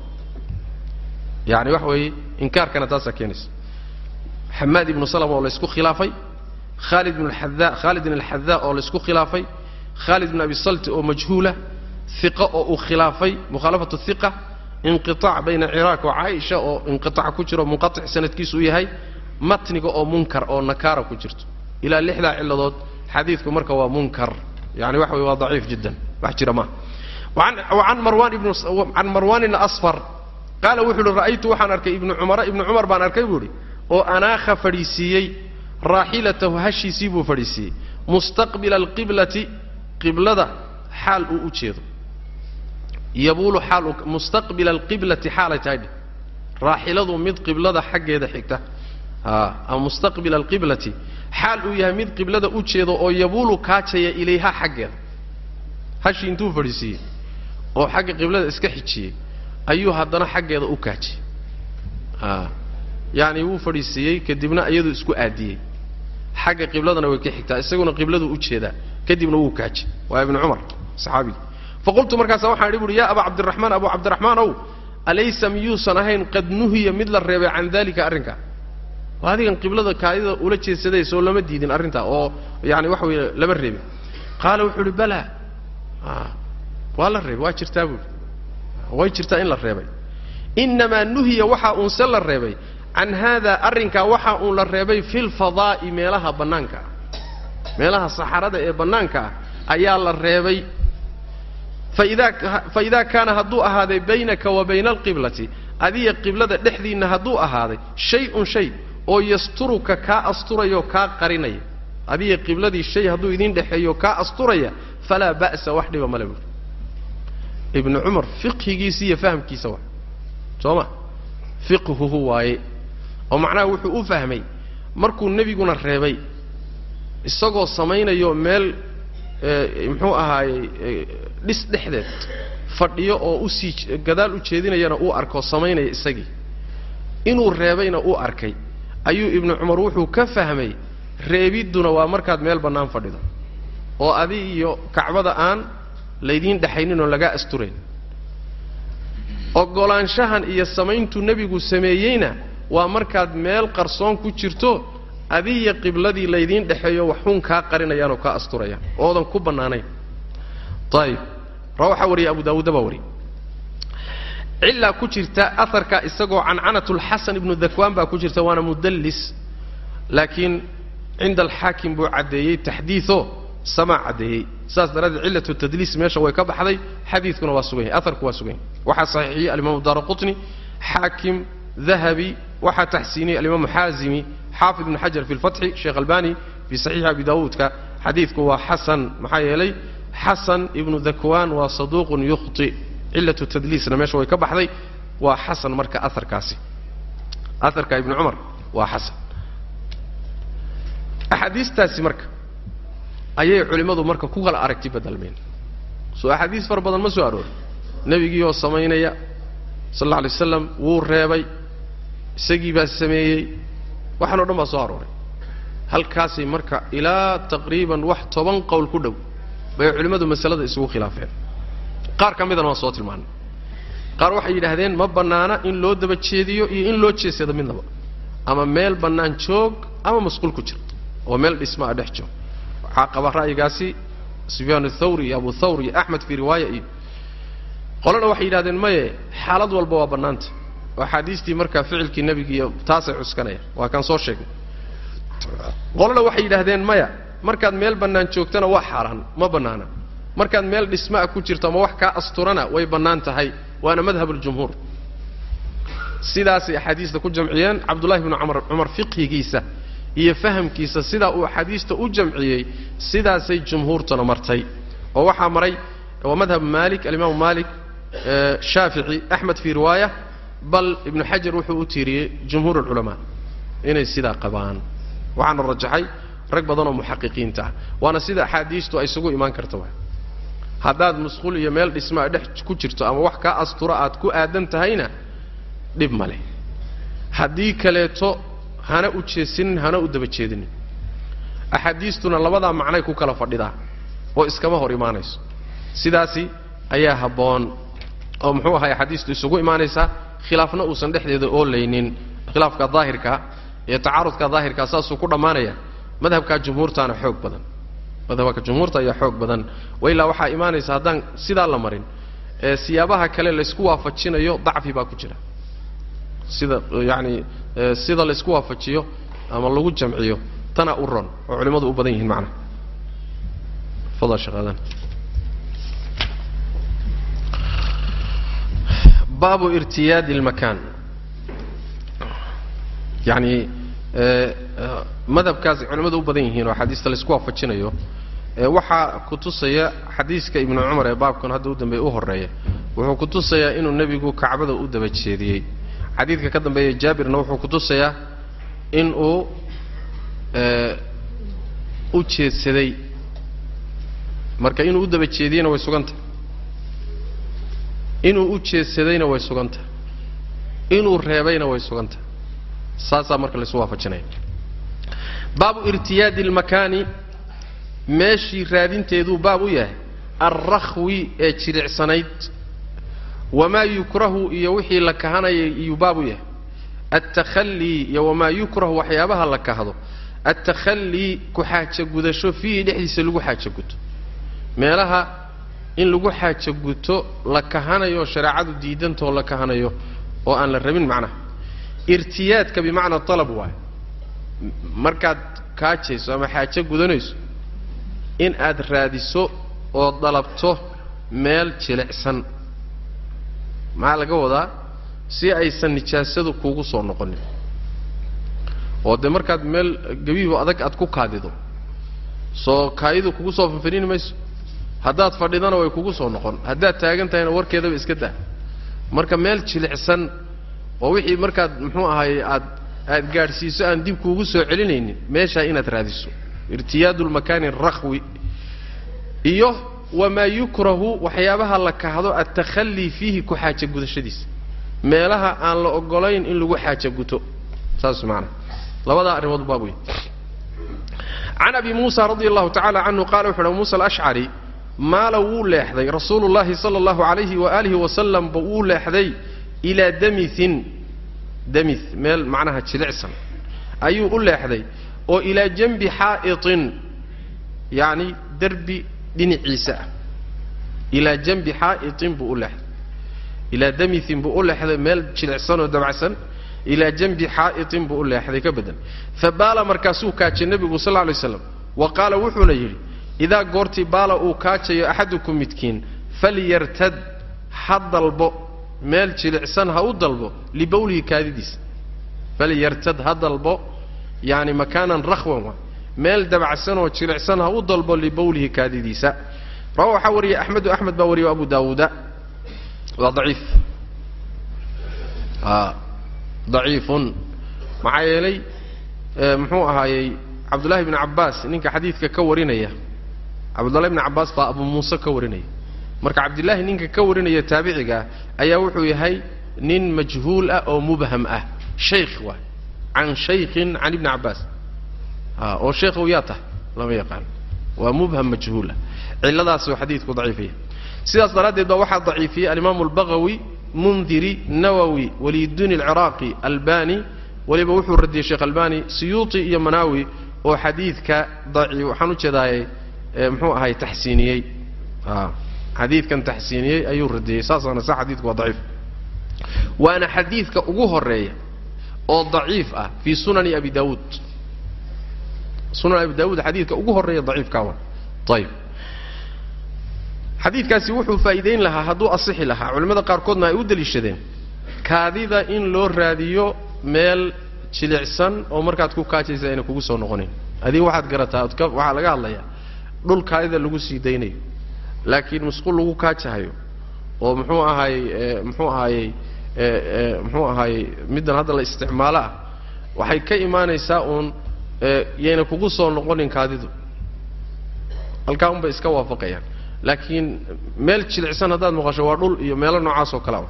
Yani waxa weeye inkaarkana taasaa keenaysa. Xamaad ibnu salama oo laysku khilaafay khaalid ibn alxadaa khaalid ibn alxadaa oo laysku khilaafay khaalid ibn abi salti oo majhuula hiqa oo uu khilaafay mukhaalafatu hiqa inqiaac bayna ciraaq wa oo inqiaac ku jiro munqatic sanadkiisu u yahay matniga oo munkar oo nakaara ku jirto. Ilaa lixdaa ciladood xadiidku marka waa munkar. Yani waxa wey waa daciif jiddan. Wax jira maaha an marwan ibn asfar qaala wuxuu uhi ra'aytu waxaan arkay ibnu cumara ibnu cumar baan arkay buu idhi oo anaakha fadhiisiiyey raaxilatahu hashiisii buu fadhiisiiyey. Mustaqbila alqiblati qiblada xaal uu u jeedo yabuulu xaal mustaqbila alqiblati xaalay tahay. Dheh raaxiladu mid qiblada xaggeeda xigta. Ama mustaqbila alqiblati. Xaal uu yahay mid qiblada u jeedo oo yabuulu kaajaya ilayha xaggeeda. Hashii intuu fadhiisiiyey oo xagga qiblada iska xijiyey ayuu haddana xaggeeda u kaajiyey. Yani wuu fadhiisiiyey kadibna iyadu isku aadiyey. Xagga qibladana way ka xigtaa isaguna qibladu u jeedaa kadibna wuu kaajiyey. Waa ibnu cumar saxaabigi faqultu markaasa waxaan idhi buuhi ya aba cabdiraxmaan abu cabdiraxmaan ow alaysa miyuusan ahayn qad nuhiya mid la reebay can dalika arrinkaa waa adigan qiblada kaadida ula jeedsaday soo lama diidin arrintaa oo yani waxa weeye lama reebin qaala wuxuu ihi bala waa la reebay waa jirtaa buuhi way jirtaa in la reebay innamaa nuhiya waxa uunse la reebay can haada arrinkaa waxa uun la reebay fi lfadaa'i meelaha bannaanka ah meelaha saxarada ee bannaanka ah ayaa la reebay faidaa fa idaa kaana hadduu ahaaday baynaka wa bayna alqiblati adiga qiblada dhexdiinna hadduu ahaaday shay-un shay oo yasturuka kaa asturayao kaa qarinaya adiga qibladii shay hadduu idiin dhexeeyo kaa asturaya falaa ba'sa wax dhiba male buuri ibnu cumar fiqhigiisa iyo fahamkiisa waa soo ma fiqhuhu waaye oo macnaha wuxuu u fahmay markuu nebiguna reebay isagoo samaynayo meel muxuu ahaayey dhis dhexdeed fadhiyo oo u sii gadaal u jeedinayana uu arko samaynaya isagii. Inuu reebayna uu arkay ayuu ibnu cumar wuxuu ka fahmay reebidduna waa markaad meel bannaan fadhido. Oo adi iyo kacbada aan laydiin dhexaynin oo lagaa asturayn. Oggolaanshahan iyo samayntuu nebigu sameeyeyna waa markaad meel qarsoon ku jirto adiya qibladii laydiin dhexeeyo waxuun kaa qarinayaan oo kaa asturayaan oodan ku bannaanayn. Ayib ra waxaa wariya abu daawuudda baa wariya cillaa ku jirta aharka isagoo cancanatulxasan ibnu dakwaan baa ku jirta waana mudallis laakiin cinda alxaakim buu caddeeyey taxdiioo samaa caddeeyey. Saas daraaddeed cillatu tadliis meesha way ka baxday xadiidkuna waa sugan yahay aharku waa sugan yahay waxaa saxiixiyey alimaamu daara qutni xaakim dahabi waxaa taxsiiniyey alimaamu xaazimi xaafid ibnu xajar fi lfatxi sheekh albani fii saxiixi abi daawuudka xadiidku waa xasan maxaa yeelay xasan ibnu dakwaan waa saduuqun yukhti cillatu tadliisna meesha way ka baxday waa xasan marka aharkaasi aharka ibnu cumar waa xasan axaadiistaasi marka ayay culimmadu marka ku kala aragti badalmeen soo axaadiis fara badan ma soo aroori. Nebigii oo samaynaya sal alla alay waslam wuu reebay isagii baa sameeyey waxaan o dhan baa soo arooray. Halkaasay marka ilaa taqriiban wax toban qowl ku dhow bay culimmadu masalada isugu khilaafeen. Qaar ka midana waan soo tilmaanay. Qaar waxay yidhaahdeen ma bannaana in loo daba jeediyo iyo in loo jeedsado midnaba. Ama meel bannaan joog ama masquul ku jir oo meel dhisma a dhex joog. Waxaa qaba ra'yigaasi sufyaan athawri iyo abu thawr iyo axmed fii riwaaya iyo. Qolana waxay yidhahdeen maye xaalad walba waa bannaanta axaadiistii markaa ficilkii nebiga iyo taasay cuskanayaan waa kaan soo sheegnay qolana waxay yidhaahdeen maya markaad meel bannaan joogtana waa xaaraan ma bannaana. Markaad meel dhismaa ku jirto ama wax kaa asturana way bannaan tahay. Waana madhab aljumhuur sidaasay axaadiista ku jamciyeen. Cabdullahi bnu camar cumar fiqhigiisa iyo fahamkiisa sidaa uu axaadiista u jamciyey sidaasay jumhuurtuna martay. Oo waxaa maray waa madhab maalik alimaamu maalik shaafici axmed fii riwaaya bal ibnu xajar wuxuu u tiiriyey jumhuur alculamaa inay sidaa qabaan. Waxaana rajaxay rag badan oo muxaqiqiinta ah. Waana sida axaadiistu ay isugu imaan karta wa haddaad musquul iyo meel dhismaa dhex ku jirto ama wax kaa astura aad ku aadan tahayna dhib ma leh. Haddii kaleeto hana u jeesinin hana u daba jeedinin. Axaadiistuna labadaa macnay ku kala fadhidaa oo iskama hor imaanayso. Sidaasi ayaa habboon. Oo muxuu ahay axaadiistu isugu imaanaysaa khilaafna uusan dhexdeeda oolaynin khilaafka daahirkaa iyo tacaarudka daahirkaa saasuu ku dhammaanaya madhabka jumhuurtaana xoog badan. Madhabka jumhuurta ayaa xoog badan. Wailaa waxaa imaanaysa haddaan sidaa la marin ee siyaabaha kale laysku waafajinayo dacfi baa ku jira. Sida yacani sida laysku waafajiyo ama lagu jamciyo tana u ron oo culimmadu u badan yihiin macnaha fadal sheekh aadan baabu irtiyaadi اlmakan yani madhabkaas culimmadu u badan yihiin oo axaadiista laysku waafajinayo waxaa kutusaya xadiiska ibnu cumar ee baabkan hadda u dambeeya u horreeya wuxuu kutusayaa inuu nebigu kacbada u daba jeediyey. Xadiidka ka dambeeya jaabirna wuxuu kutusayaa in uu u jeedsaday. Marka inuu u daba jeediyeyna way sugantah inuu u jeedsadayna way sugantah inuu reebayna way sugantah saasaa marka laysu waafajinaya baabu irtiyaadi اlmakaani meeshii raadinteeduu baab u yahay alrakhwi ee jiricsanayd wamaa yukrahu iyo wixii la kahanayay iyuu baab u yahay. Altakhallii iyo wamaa yukrahu waxyaabaha la kahdo. Altakhallii ku xaaja gudasho fiihi dhexdiisa lagu xaaja guto. Meelaha in lagu xaaja guto la kahanayo shareecadu diidantoo la kahanayo oo aan la rabin macnaha irtiyaadka bimacna alab waayo. Markaad kaajayso ama xaajo gudanayso in aad raadiso oo dalabto meel jilicsan. Maxaa laga wadaa? Si aysan nijaasadu kuugu soo noqonin. Oo dee markaad meel gebihu adag aad ku kaadido soo kaayidu kugu soo fanfanini mayso haddaad fadhidana way kugu soo noqon. Haddaad taagan tahayna warkeedaba iska dah marka meel jilicsan oo wixii markaad muxuu ahaye aad aad gaadhsiiso aan dib kuugu soo celinaynin meeshaa inaad raadiso. Irtiyaadu lmakaani arakhwi iyo wamaa yukrahu waxyaabaha la kahdo altakhallii fiihi ku xaaja gudashadiisa. Meelaha aan la ogolayn in lagu xaaja guto. Saas maanaa labadaa arrimood baab wey can abi muusa radi allahu tacala canhu qala wuxu uhi muusa alashcari maala wuu leexday. Rasuulullaahi sala allahu calayhi waaalihi wasalamba wuu leexday ilaa damisin damis meel macnaha jilicsan. Ayuu u leexday oo ilaa janbi xaa'itin yacni derbi dhinaciisa ah. Ilaa janbi xaa'itin buu u leexday. Ilaa damisin buu u leexday meel jilicsan oo dabacsan. Ilaa janbi xaa'itin buu u leexday ka badan. Fa baala markaasuu kaajay nebigu sal lla alay slam wa qaala wuxuuna yidhi idaa goortii baala uu kaajayo axadukum midkiin falyartad ha dalbo meel jilicsan ha u dalbo libawlihi kaadidiisa. Falyartad ha dalbo yani makaanan rakhwan waa. Meel dabacsan oo jilicsan ha u dalbo libawlihi kaadidiisa. Rawa waxaa wariyay axmedu axmed baa wariya abu daawuuda. Waa daciif. Daciifun. Maxaa yeelay muxuu ahaayey cabdullahi bni cabbaas ninka xadiidka ka warinaya cabdullahi bni cabbaas baa abu muuse ka warinaya marka cabdillaahi ninka ka warinaya taabicigaa ayaa wuxuu yahay nin majhuul ah oo mubham ah. Shaykh waay can shaykhin can ibni cabbaas oo sheekhow yaa tahay lama yaqaan. Waa mubham majhuulah cilladaasuu xadiidku daciifaya sidaas daraaddeed baa waxaa daciifiyey alimaamu albagawi mundiri nawowi waliyuddin alciraaqi albani. Weliba wuxuu radiyey sheekh albani siyuuti iyo manaawi oo xadiidka daci waxaan u jeedaaye muxuu ahay taxsiiniyey. Xadiidkan taxsiiniyey ayuu radiyey saasaana sa xadiidku waa daciif. Waana xadiidka ugu horreeya oo daciif ah fii sunani abi daawuud. Sunan abi daawuud xadiidka ugu horreeya daciifkaa wa ayib xadiidkaasi wuxuu faa'iidayn lahaa hadduu asixi lahaa culimmada qaarkoodna ay u deliishadeen. Kaadida in loo raadiyo meel jilicsan oo markaad ku kaajaysa ayna kugu soo noqonin. Adiga waxaad garataa waxaa laga hadlayaa dhul kaadida lagu sii daynayo. Laakiin musqul lagu kaajahayo oo muxuu ahaayey muxuu ahaayey muxuu ahaayey middan hadda la isticmaalo ah waxay ka imaanaysaa uun yayna kugu soo noqonin kaadidu. Halkaa unbay iska waafaqayaan. Laakiin meel jilicsan haddaad maqasho waa dhul iyo meelo noocaas oo kale ah.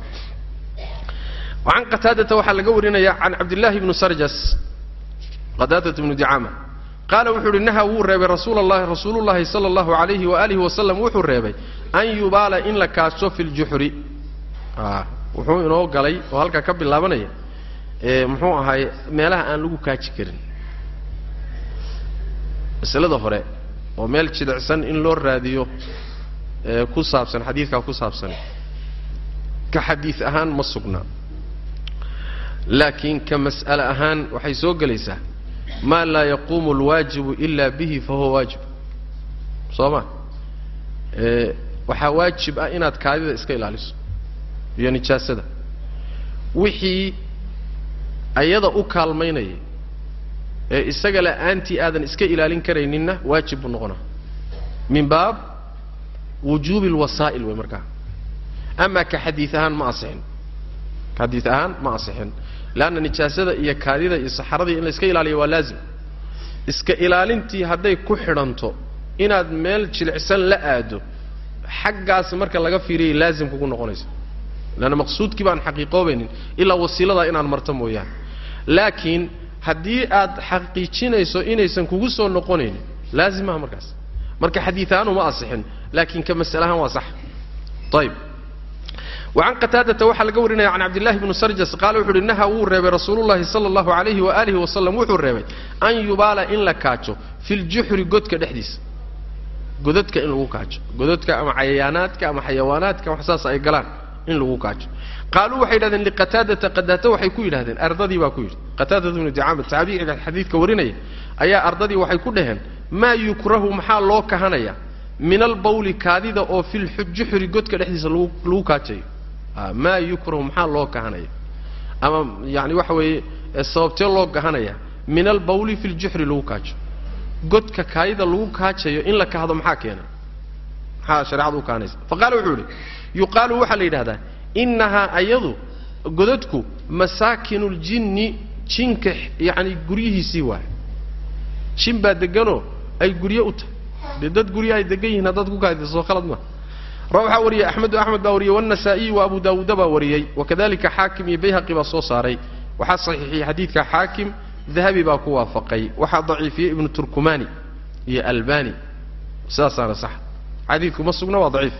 Can qataadata waxaa laga warinaya can cabdillaahi bni sarjas qataadat bnu dicaama qaala wuxuu uhi naha wuu reebay rasuulalahi rasuulullahi sala allahu alayhi waalihi wasalam wuxuu reebay an yubaala in la kaaso fi ljuxri wuxuu inoo galay oo halkaa ka bilaabanaya muxuu ahaay meelaha aan lagu kaaji karin. Masalada hore oo meel jidicsan in loo raadiyo ku saabsan xadiidkaa ku saabsan ka xadiid ahaan ma sugnaa laakiin ka mas'ale ahaan waxay soo gelaysaa maa laa yaquumu alwaajibu ila bihi fahuwa waajib. Soo ma? Waxaa waajib ah inaad kaadida iska ilaaliso iyo nijaasada. Wixii ayada u kaalmaynaya ee isaga la'aantii aadan iska ilaalin karayninna waajib buu noqonaa. Min baab wujuubi alwasaa'il wey markaa. Amaa ka xadiid ahaan ma asixin. Ka xadiid ahaan ma asixin leanna nijaasada iyo kaadida iyo saxaradii in la iska ilaaliyo waa laazim. Iska ilaalintii hadday ku xidhanto inaad meel jilicsan la aado xaggaas marka laga fiiriyay laazim kugu noqonaysa. Leanna maqsuudkii baan xaqiiqoobaynin ilaa wasiiladaa inaan marto mooyaane. Laakiin haddii aad xaqiijinayso inaysan kugu soo noqonaynin laazim maha markaas. Marka xadiid ahaan uma asixin laakiin ka mas'ale ahaan waa sax. Ayib wacan qataadata waxaa laga warinaya can cabdillahi bni sarjas qaala wuxu uhi naha wuu reebay rasuulullahi sala allahu alayhi waalihi wasalam wuxuu reebay an yubaala in la kaajo fi ljuxri godka dhexdiisa. Godadka in lagu kaajo godadka ama cayayaanaadka ama xayawaanaadka wax saas ay galaan in lagu kaajo qaaluu waxay yidhahdeen liqataadata qadaata waxay ku yidhahdeen ardadii baa ku yidhi. Qataadata bnu dicaama taabiiciga xadiidka warinaya ayaa ardadii waxay ku dhaheen maa yukrahu maxaa loo kahanaya min albawli kaadida oo fi ljuxri godka dhexdiisa lagu kaajayo maa yukrahu maxaa loo kahanaya ama yani waxa weeye sababtee loo kahanaya min albawli fi ljuxri lagu kaajo. Godka kaadida lagu kaajayo in la kahdo maxaa keenay maxaa shareecada u kahanaysa? Faqaala wuxuu yidhi yuqaalu waxaa la yidhahdaa innahaa ayadu godadku masaakinu ljinni jinka yani guryihiisii waay jin baa deganoo ay guryo u tahay. Dee dad guryo ay degan yihiin haddaad ku kaadiso khalad ma waxaa wariyey axmedu axmed baa wariyey wاnasaa'iy wa abu daawuuda baa wariyey wakadalika xaakim iyo bayhaqi baa soo saaray. Waxaa saxiixiyey xadiidka xaakim dahabi baa ku waafaqay. Waxaa daciifiyey ibnu turkumani iyo albani. Sidaasaana sax xadiidku ma sugna waa daciif.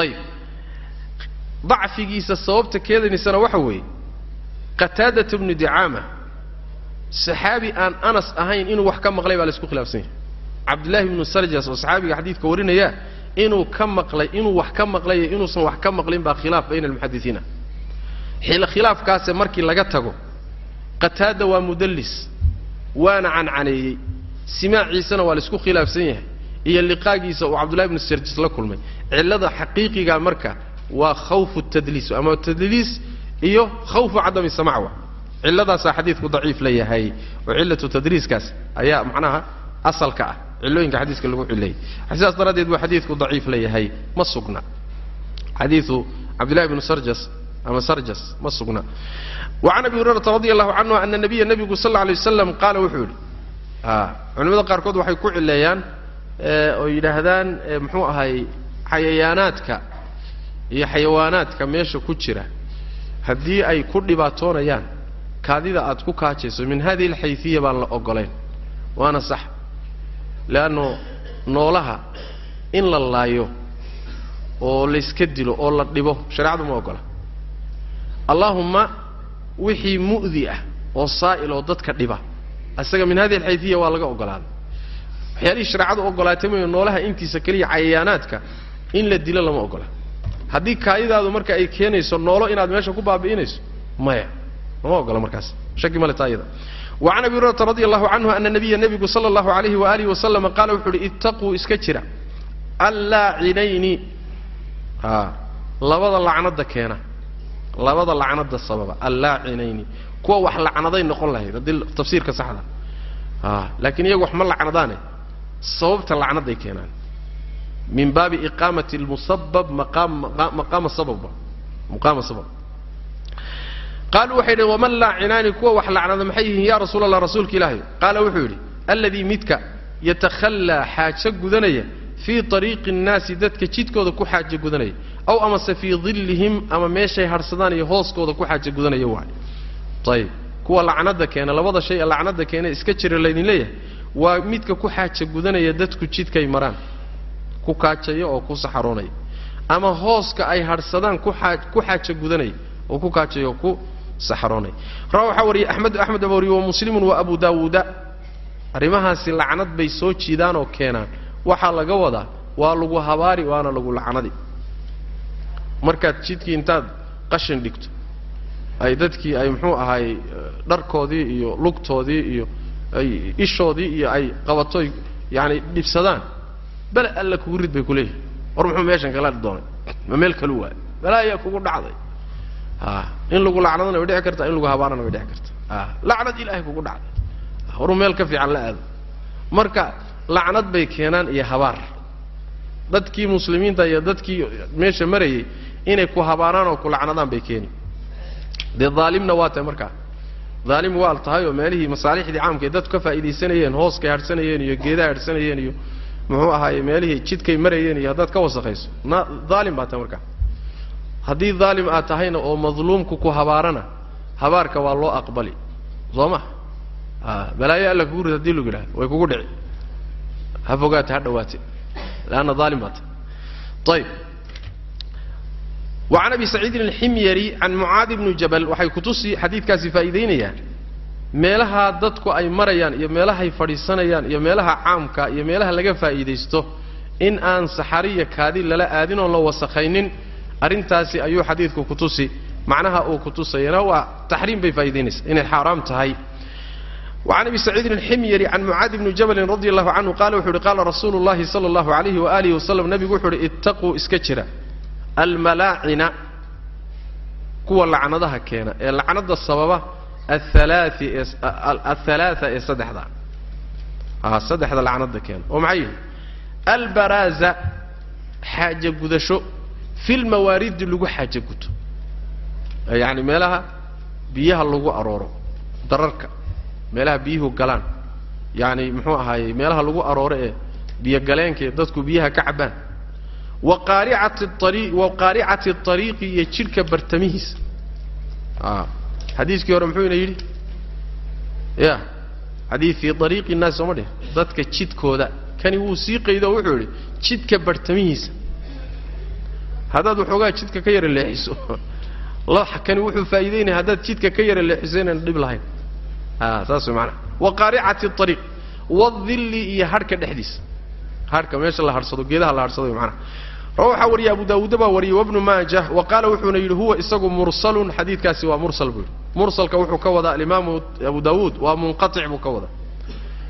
Ayib dacfigiisa sababta keenaysana waxa weeye qataadata bnu dicaama saxaabi aan anas ahayn inuu wax ka maqlay baa la isku khilaafsan yahay. Cabdullaahi bnu sarjas oo saxaabiga xadiidka warinaya inuu ka maqlay inuu wax ka maqlayo inuusan wax ka maqlin baa khilaaf bayna almuxadisiina khilaafkaase markii laga tago qataada waa mudallis waana cancaneeyey. Simaaciisana waa la isku khilaafsan yahay. Iyo liqaagiisa uu cabdullahi bnu sarjas la kulmay. Cillada xaqiiqiga marka waa khawfu tadliis ama tadliis iyo khawfu cadami samacwa cilladaasaa xadiidku daciif la yahay oo cillatu tadliiskaas ayaa macnaha asalka ah cillooyinka xadiiska lagu cileeyey sidaas daraaddeed buu xadiidku daciif la yahay. Ma sugna. Xadiidu cabdillahi bnu sarjas ama sarjas ma sugna. Wa can abi hurayrata radi allahu canhu ana nabiya nebigu sal alay waslam qaala wuxuu yidhi culimada qaarkood waxay ku cileeyaan oo yidhaahdaan muxuu ahay xayayaanaadka iyo xayawaanaadka meesha ku jira. Haddii ay ku dhibaatoonayaan kaadida aad ku kaajayso min hadihi alxayfiya baan la ogolayn waana sax leanno noolaha in la laayo oo layska dilo oo la dhibo shareecadu ma ogola allaahumma wixii mu'di ah oo saa'il oo dadka dhiba isaga min hadihi alxayfiya waa laga ogolaaday waxyaalihii shareecadu ogolaatay mayo noolaha intiisa keliya cayayaanaadka in la dilo lama ogola haddii kaayidaadu marka ay keenayso noolo inaad meesha ku baabi'inayso maya lama ogola markaas shaki male taa iyada wa can abi hurayrata radi allahu canhu ana nabiya nebigu sala allahu alayhi waalihi wasalama qaala wuxu uhi ittaquu iska jira. Allaacinayni labada lacnada keena. Labada lacnada sababa. Allaacinayni kuwa wax lacnaday noqon lahayd haddii tafsiirka saxda. Laakiin iyagu wax ma lacnadaane. Sababta lacnaday keenaan. Min baabi iqaamati lmusabab maqaama sababba muqaama sabab qaaluu waxay yidhi waman laacinaani kuwa wax lacnada maxay yihiin ya rasuula allah rasuulka ilaahay qaala wuxuu yidhi alladii midka yatakhallaa xaajo gudanaya fii ariiqi innaasi dadka jidkooda ku xaajo gudanaya aw amase fii dillihim ama meeshay hadhsadaan iyo hooskooda ku xaajo gudanaya waay ayib kuwa lacnada keena labada shay ee lacnada keena iska jira laydin leeyahay waa midka ku xaaja gudanaya dadku jidkay maraan ku kaajaya oo ku saxaroonaya ama hooska ay hadhsadaan ku xaaja gudanaya oo ku kaajaya oo ku saxaroonaya raa waxaa wariyay axmed axmed baa wariyey wa muslimun wa abu daawuuda. Arrimahaasi lacnad bay soo jiidaan oo keenaan. Waxaa laga wadaa waa lagu habaari waana lagu lacnadi. Markaad jidkii intaad qashin dhigto ay dadkii ay muxuu ahaay dharkoodii iyo lugtoodii iyo ay ishoodii iyo ay qabatoy yaani dhibsadaan bale alla kugu rid bay kuleeyihin war muxuu meeshan kala doonay? Ma meel kalu waay bala ayaa kugu dhacday in lagu lacnadana way dhici kartaa in lagu habaarana way dhici kartaa. Lacnad ilaahay kugu dhacday. Waruu meel ka fiican la aado. Marka lacnad bay keenaan iyo habaar. Dadkii muslimiinta iyo dadkii meesha marayay inay ku habaaraan oo ku lacnadaan bay keeni dee daalimna waa tahay markaa daalim waal tahay oo meelihii masaalixdii caamka ee dadku ka faa'iidaysanayeen hooskay hadhsanayeen iyo geedaha hadhsanayeen iyo muxuu ahaaye meelihii jidkay marayeen iyo haddaad ka wasaqayso. Na daalim baa tahay markaa haddii daalim aad tahayna oo madluumku ku habaarana habaarka waa loo aqbali soo ma a balaayo alla kugu rid hadii lagu yidhahdo way kugu dhici ha fogaate ha dhawaate leanna daalim baa tahay ayib وعن أبي سعيد الحميري عن معاذ بن جبل waxay kutusi xadiidkaasi faa'iidaynayaan meelaha dadku ay marayaan iyo meelahay fadhiisanayaan iyo meelaha caamka iyo meelaha laga faa'iidaysto in aan saxariya kaadi lala aadin oon la wasakhaynin arrintaasi ayuu xadiidku kutusi macnaha uu kutusayana waa taxriim bay faa'iidaynaysa inay xaaraam tahay وعن أبي سعيد الحميري عن معاذ بن جبل رضي الله عنه قال وحوري قال رسول الله صلى الله عليه وآله وسلم نبي وحوري اتقوا اسكجرا almalaacina kuwa lacnadaha keena ee lacnada sababa athalaai ee athalaatha ee saddexda a saddexda lacnada keena oo maxay yihi albaraaza xaaja gudasho fi lmawaaridi lagu xaaja guto yacani meelaha biyaha lagu arooro dararka meelaha biyuhu galaan yacani muxuu ahaayey meelaha lagu arooro ee biyogaleenka ee dadku biyaha ka cabbaan waqaaricati ariiqi iyo jidhka bartamihiisa xadiiskii hore muxuu ina yidhi ya xadii fii ariiqi nnaas sooma dheh dadka jidkooda kani wuu sii qaydo wuxuu yidhi jidka bartamihiisa haddaad waxoogaa jidka ka yara leexiso kani wuxuu faa'iidaynaya haddaad jidka ka yara leexiso inaan dhib lahayn. Saas way maanaa waqaaricati ariiq wadilli iyo hadhka dhexdiisa. Hadhka meesha la hadhsado geedaha la hadhsado way maanaa waxaa wariyay abu daawuud baa wariyey wabnu maajah wa qaala wuxuuna yidhi huwa isagu mursalun. Xadiidkaasi waa mursal buu yidhi. Mursalka wuxuu ka wadaa alimaamu abu daawuud waa munqatic buu ka wadaa.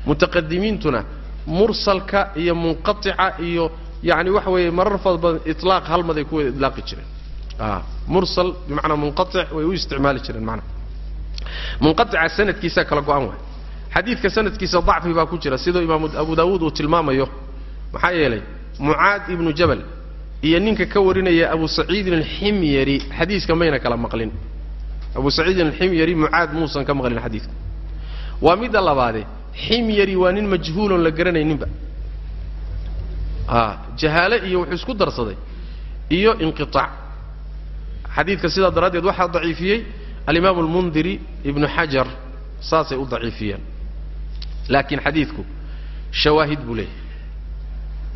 Mutaqadimiintuna mursalka iyo munqatica iyo yani waxa weeye marar fara badan ilaaq halmaday ku wada idlaaqi jireen mursal bimacnaa munqatic way u isticmaali jireen manaa munqatica sanadkiisa kala go-an waay xadiidka sanadkiisa dacfi baa ku jira sidoo imaam abu daawuud uu tilmaamayo maxaa yeelay mucaad ibnu jabal iyo ninka ka warinaya abu saciidin alximyari xadiiska mayna kala maqlin abu saciidin alximyari mucaad muusan ka maqlin xadiidka waa midda labaade ximyari waa nin majhuulon la garanayninba jahaale iyo wuxuu isku darsaday. Iyo inqiaac xadiidka sidaa daraaddeed waxaa daciifiyey alimaamu almundiri ibnu xajar saasay u daciifiyeen. Laakiin xadiidku shawaahid buu leeyahy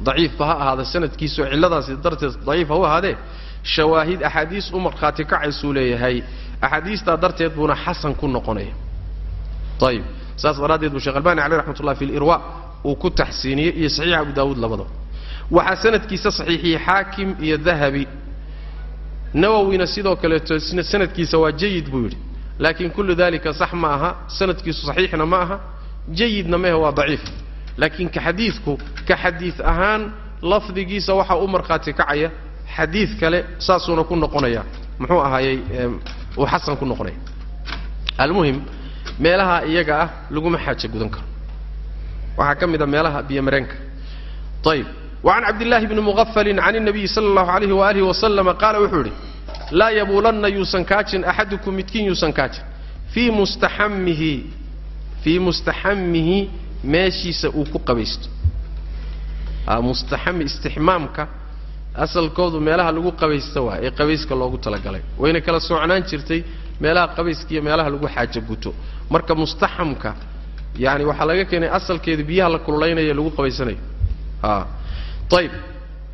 daciifba ha ahaada sanadkiisu cilladaasi darteed daciif u ahaadee shawaahid axaadiis u markhaati kacaysuu leeyahay. Axaadiistaa darteed buuna xasan ku noqonaya. Ayib saas daraaddeed buu sheekh albani caleyh raxmat fi lirwa uu ku taxsiiniyey iyo saxiix abu daawuud labadaba waxaa sanadkiisa saxiixiyey xaakim iyo dahabi. Nawowina sidoo kaleeto sanadkiisa waa jayid buu yidhi. Laakiin kullu dalika sax ma aha sanadkiisu saxiixna ma aha jayidna mehe waa daciif. Laakiin ka xadiidku ka xadiid ahaan lafdigiisa waxaa u markhaati kacaya xadiid kale saasuuna ku noqonaya. Muxuu ahaayey uu xasan ku noqonaya. Almuhim meelaha iyaga ah laguma xaaja gudan karo. Waxaa ka mid a meelaha biyomareenka ayib wacan cabdillaahi bni muqafalin can الnabiyi sala اllahu alayhi waalihi wasalama qaala wuxuu yidhi laa yabuulanna yuusan kaajin axadukum midkiin yuusan kaajin fii mustaxamihi fii mustaxamihi meeshiisa uu ku qabaysto mustaxami istixmaamka asalkoodu meelaha lagu qabaysta waa ee qabayska loogu talagalay wayna kala socnaan jirtay meelaha qabayska iyo meelaha lagu xaajo guto marka mustaxamka yani waxaa laga keenay asalkeedu biyaha la kululaynaya lagu qabaysanayo ayb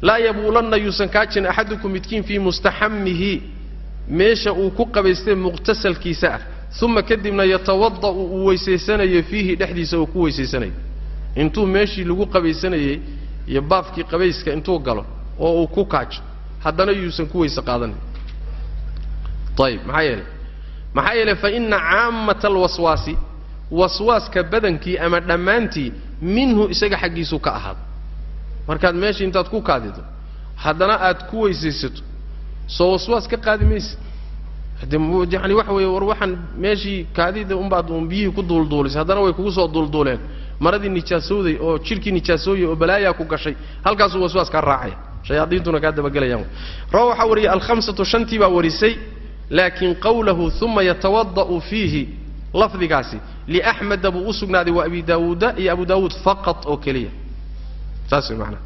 laa yabuulanna yuusan kaajin axadukum midkiin fii mustaxamihi meesha uu ku qabaystay muqtasalkiisa ah uma kadibna yatawada'u uu weysaysanayo fiihi dhexdiisa uu ku weysaysanayo intuu meeshii lagu qabaysanayey iyo baafkii qabayska intuu galo oo uu ku kaajo haddana yuusan ku weyse qaadanin ayib maxaa yeelay maxaa yeelay fa ina caammata alwaswaasi waswaaska badankii ama dhammaantii minhu isaga xaggiisuu ka ahaada markaad meeshii intaad ku kaadido haddana aad ku weysaysato soo waswaas ka qaadi maysid. Yani waxa weeye war waxaan meeshii kaadida unbaad un biyihii ku duulduulisay haddana way kugu soo duulduuleen. Maradii nijaasowday oo jidhkii nijaasooyay oo balaayaa ku gashay halkaasuu waswaas kaa raacaya. Shayaadiintuna kaa dabagelayaan rawa waxaa wariyay alhamsatu shantii baa warisay laakin qawlahu uma yatawada'u fiihi. Lafdigaasi liaxmeda buu u sugnaaday wa abi daawuuda iyo abu daawuud faqat oo keliya saas way maanaa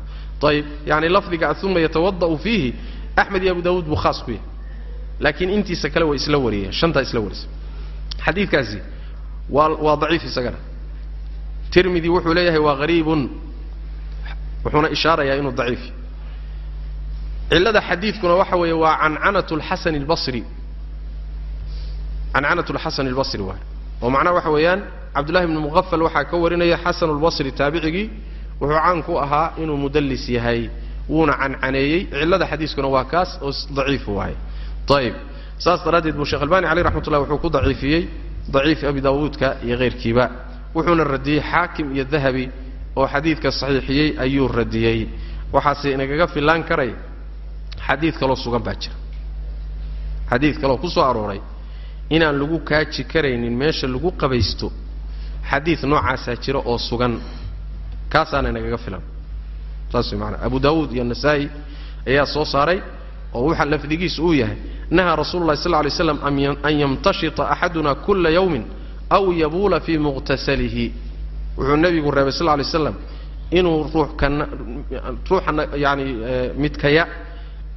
ayib yani lafdiga uma yatawada'u fiihi axmed iyo abu daawuud buu khaas ku yahay. Laakiin intiisa kale way isla wariyeen shantaa isla warisay. Xadiidkaasi waa waa daciif isagana. Tirmidi wuxuu leeyahay waa hariibun wuxuuna ishaarayaa inuu daciif cillada xadiidkuna waxa weeye waa cancanat lxasan albasri. Cancanat lxasan albasri waay. Oo macnaha waxa weeyaan cabdullahi bni muqafal waxaa ka warinaya xasan lbasri taabicigii wuxuu caan ku ahaa inuu mudallis yahay wuuna cancaneeyey. Cillada xadiiskuna waa kaas oo daciif waaye ayib saas daraaddeed buu sheekh albani caleyh raxmat ullah wuxuu ku daciifiyey daciif abi daawuudka iyo hayrkiiba wuxuuna radiyey xaakim iyo dahabi oo xadiidka saxiixiyey ayuu radiyey. Waxaase inagaga fillaan karay xadiid kaloo sugan baa jira. Xadiid kaloo ku soo arooray inaan lagu kaaji karaynin meesha lagu qabaysto xadiid noocaasaa jira oo sugan kaasaana inagaga filan. Saas maanaa abu daawuud iyo nasaa'i ayaa soo saaray oo waxa lafdigiisu uu yahay nahaa rasuulu llahi sal ly slam an yamtashita axaduna kula yawmin aw yabuula fii muqtasalihi. Wuxuu nebigu reebay sal lay slam inuu ruuxkana ruuxa yani midkaya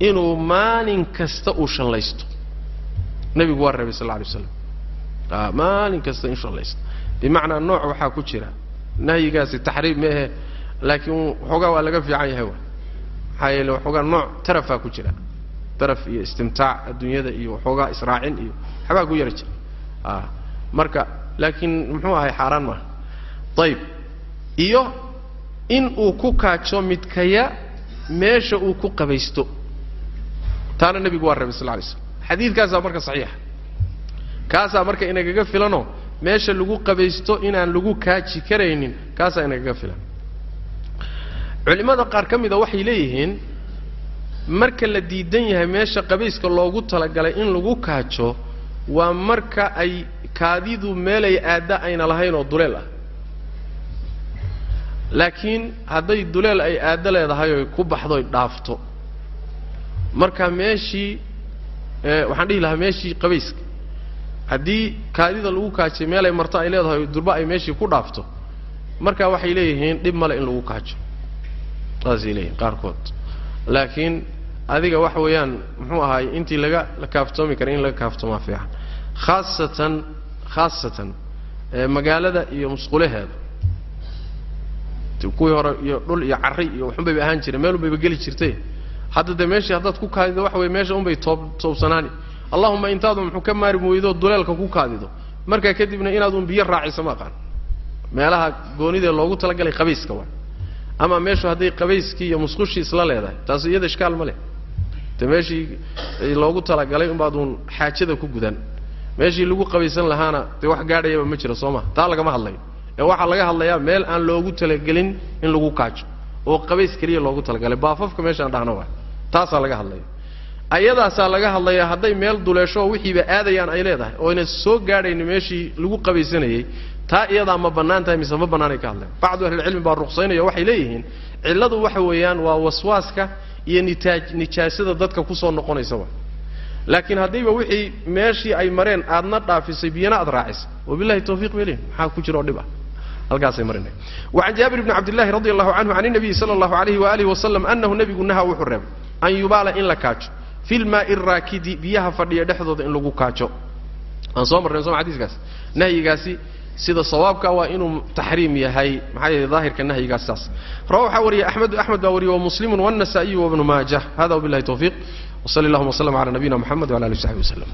inuu maalin kasta uu shallaysto. Nebigu waa reebay sal alay slam maalin kasta in shallaysto. Bimacnaa nooc waxaa ku jira nahyigaasi taxriim meehe laakiin waxoogaa waa laga fiican yahay maxaa yeele waxoogaa nooc tarafaa ku jira. Taraf iyo istimtaac adduunyada iyo waxoogaa israacin iyo waxbaa ku yara jira marka laakiin muxuu ahay xaaraan maaha ayib iyo in uu ku kaajo midkaya meesha uu ku qabaysto. Taana nebigu waa reebay sal lla alay slam xadiidkaasaa marka saxiixa. Kaasaa marka inagaga filanoo meesha lagu qabaysto inaan lagu kaaji karaynin kaasaa inagaga filan. Culimmada qaar ka mida waxay leeyihiin marka la diidan yahay meesha qabayska loogu talagalay in lagu kaajo waa marka ay kaadidu meelay aadda ayna lahayn oo duleel ah. Laakiin hadday duleel ay aaddo leedahay oy ku baxdoy dhaafto. Marka meeshii waxaan dhihi lahaa meeshii qabayska haddii kaadida lagu kaajay meelay marto ay leedahay durba ay meeshii ku dhaafto marka waxay leeyihiin dhib male in lagu kaajo saasay leeyihiin qaarkood. Laakiin adiga waxa weeyaan muxuu ahaay intii laga la kaaftoomi kara in laga kaaftoomaa fiican. Khaasatan khaasatan magaalada iyo musqulaheeda kuwii hore iyo dhul iyo carri iyo waxunbayba ahaan jireen meel unbayba geli jirtay hadda dee meeshii haddaad ku kaadido waxa weye meesha unbay toob toobsanaani allahuma intaadu muxuu ka maari weydo duleelka ku kaadido. Markaa kadibna inaadun biyo raaciso ma aqaan. Meelaha goonidee loogu talagalay qabayska waa. Ama meeshu hadday qabayskii iyo musqushii isla leedahay taas iyada ishkaal ma leh. De meeshii loogu talagalay unbaaduun xaajada ku gudan. Meeshii lagu qabaysan lahaana dee wax gaadhayaba ma jiro soo ma. Taa lagama hadlayo. Ee waxaa laga hadlayaa meel aan loogu talagelin in lagu kaajo. Oo qabays keliya loogu talagalay. Baafafka meeshaan dhahna waa. Taasaa laga hadlaya ayadaasaa laga hadlayaa hadday meel duleesho wixiiba aadayaan ay leedahay oo ayna soo gaadhayni meeshii lagu qabaysanayey taa iyadaa ma bannaan tahay mise ma bannaanay ka hadlayan bacdu ahlilcilmi baa ruqsaynaya waxay leeyihiin cilladu waxa weeyaan waa waswaaska iyo nitaaj nijaasada dadka ku soo noqonaysa wa laakiin haddiiba wixii meeshii ay mareen aadna dhaafisay biyana aad raacisay wabillahi tawfiiq bay leeyihiin maxaa ku jira oo dhib ah? Wacan jaabir bni cabdillahi radi allahu canhu can inabiyi sala allahu alayhi waalihi wasalam annahu nebigu naha wuxuu reebay an yubaala in la kaajo fi lmaai raakidi biyaha fadhiya dhexdooda in lagu kaajo. Aan soo marnay soma xadiiskaas nahyigaasi sida sawaabka waa inuu taxriim yahay. Maxaa yeele daahirka nahyigaas saas. Rawa waxaa wariyay axmed axmed baa wariyay wamuslimu wاnasaa'iyu wabnu maajah. Hada wabillahi tawfiiq. Wsali allahuma wslm ala nabiyina mxamed wala ali w saxbi waslem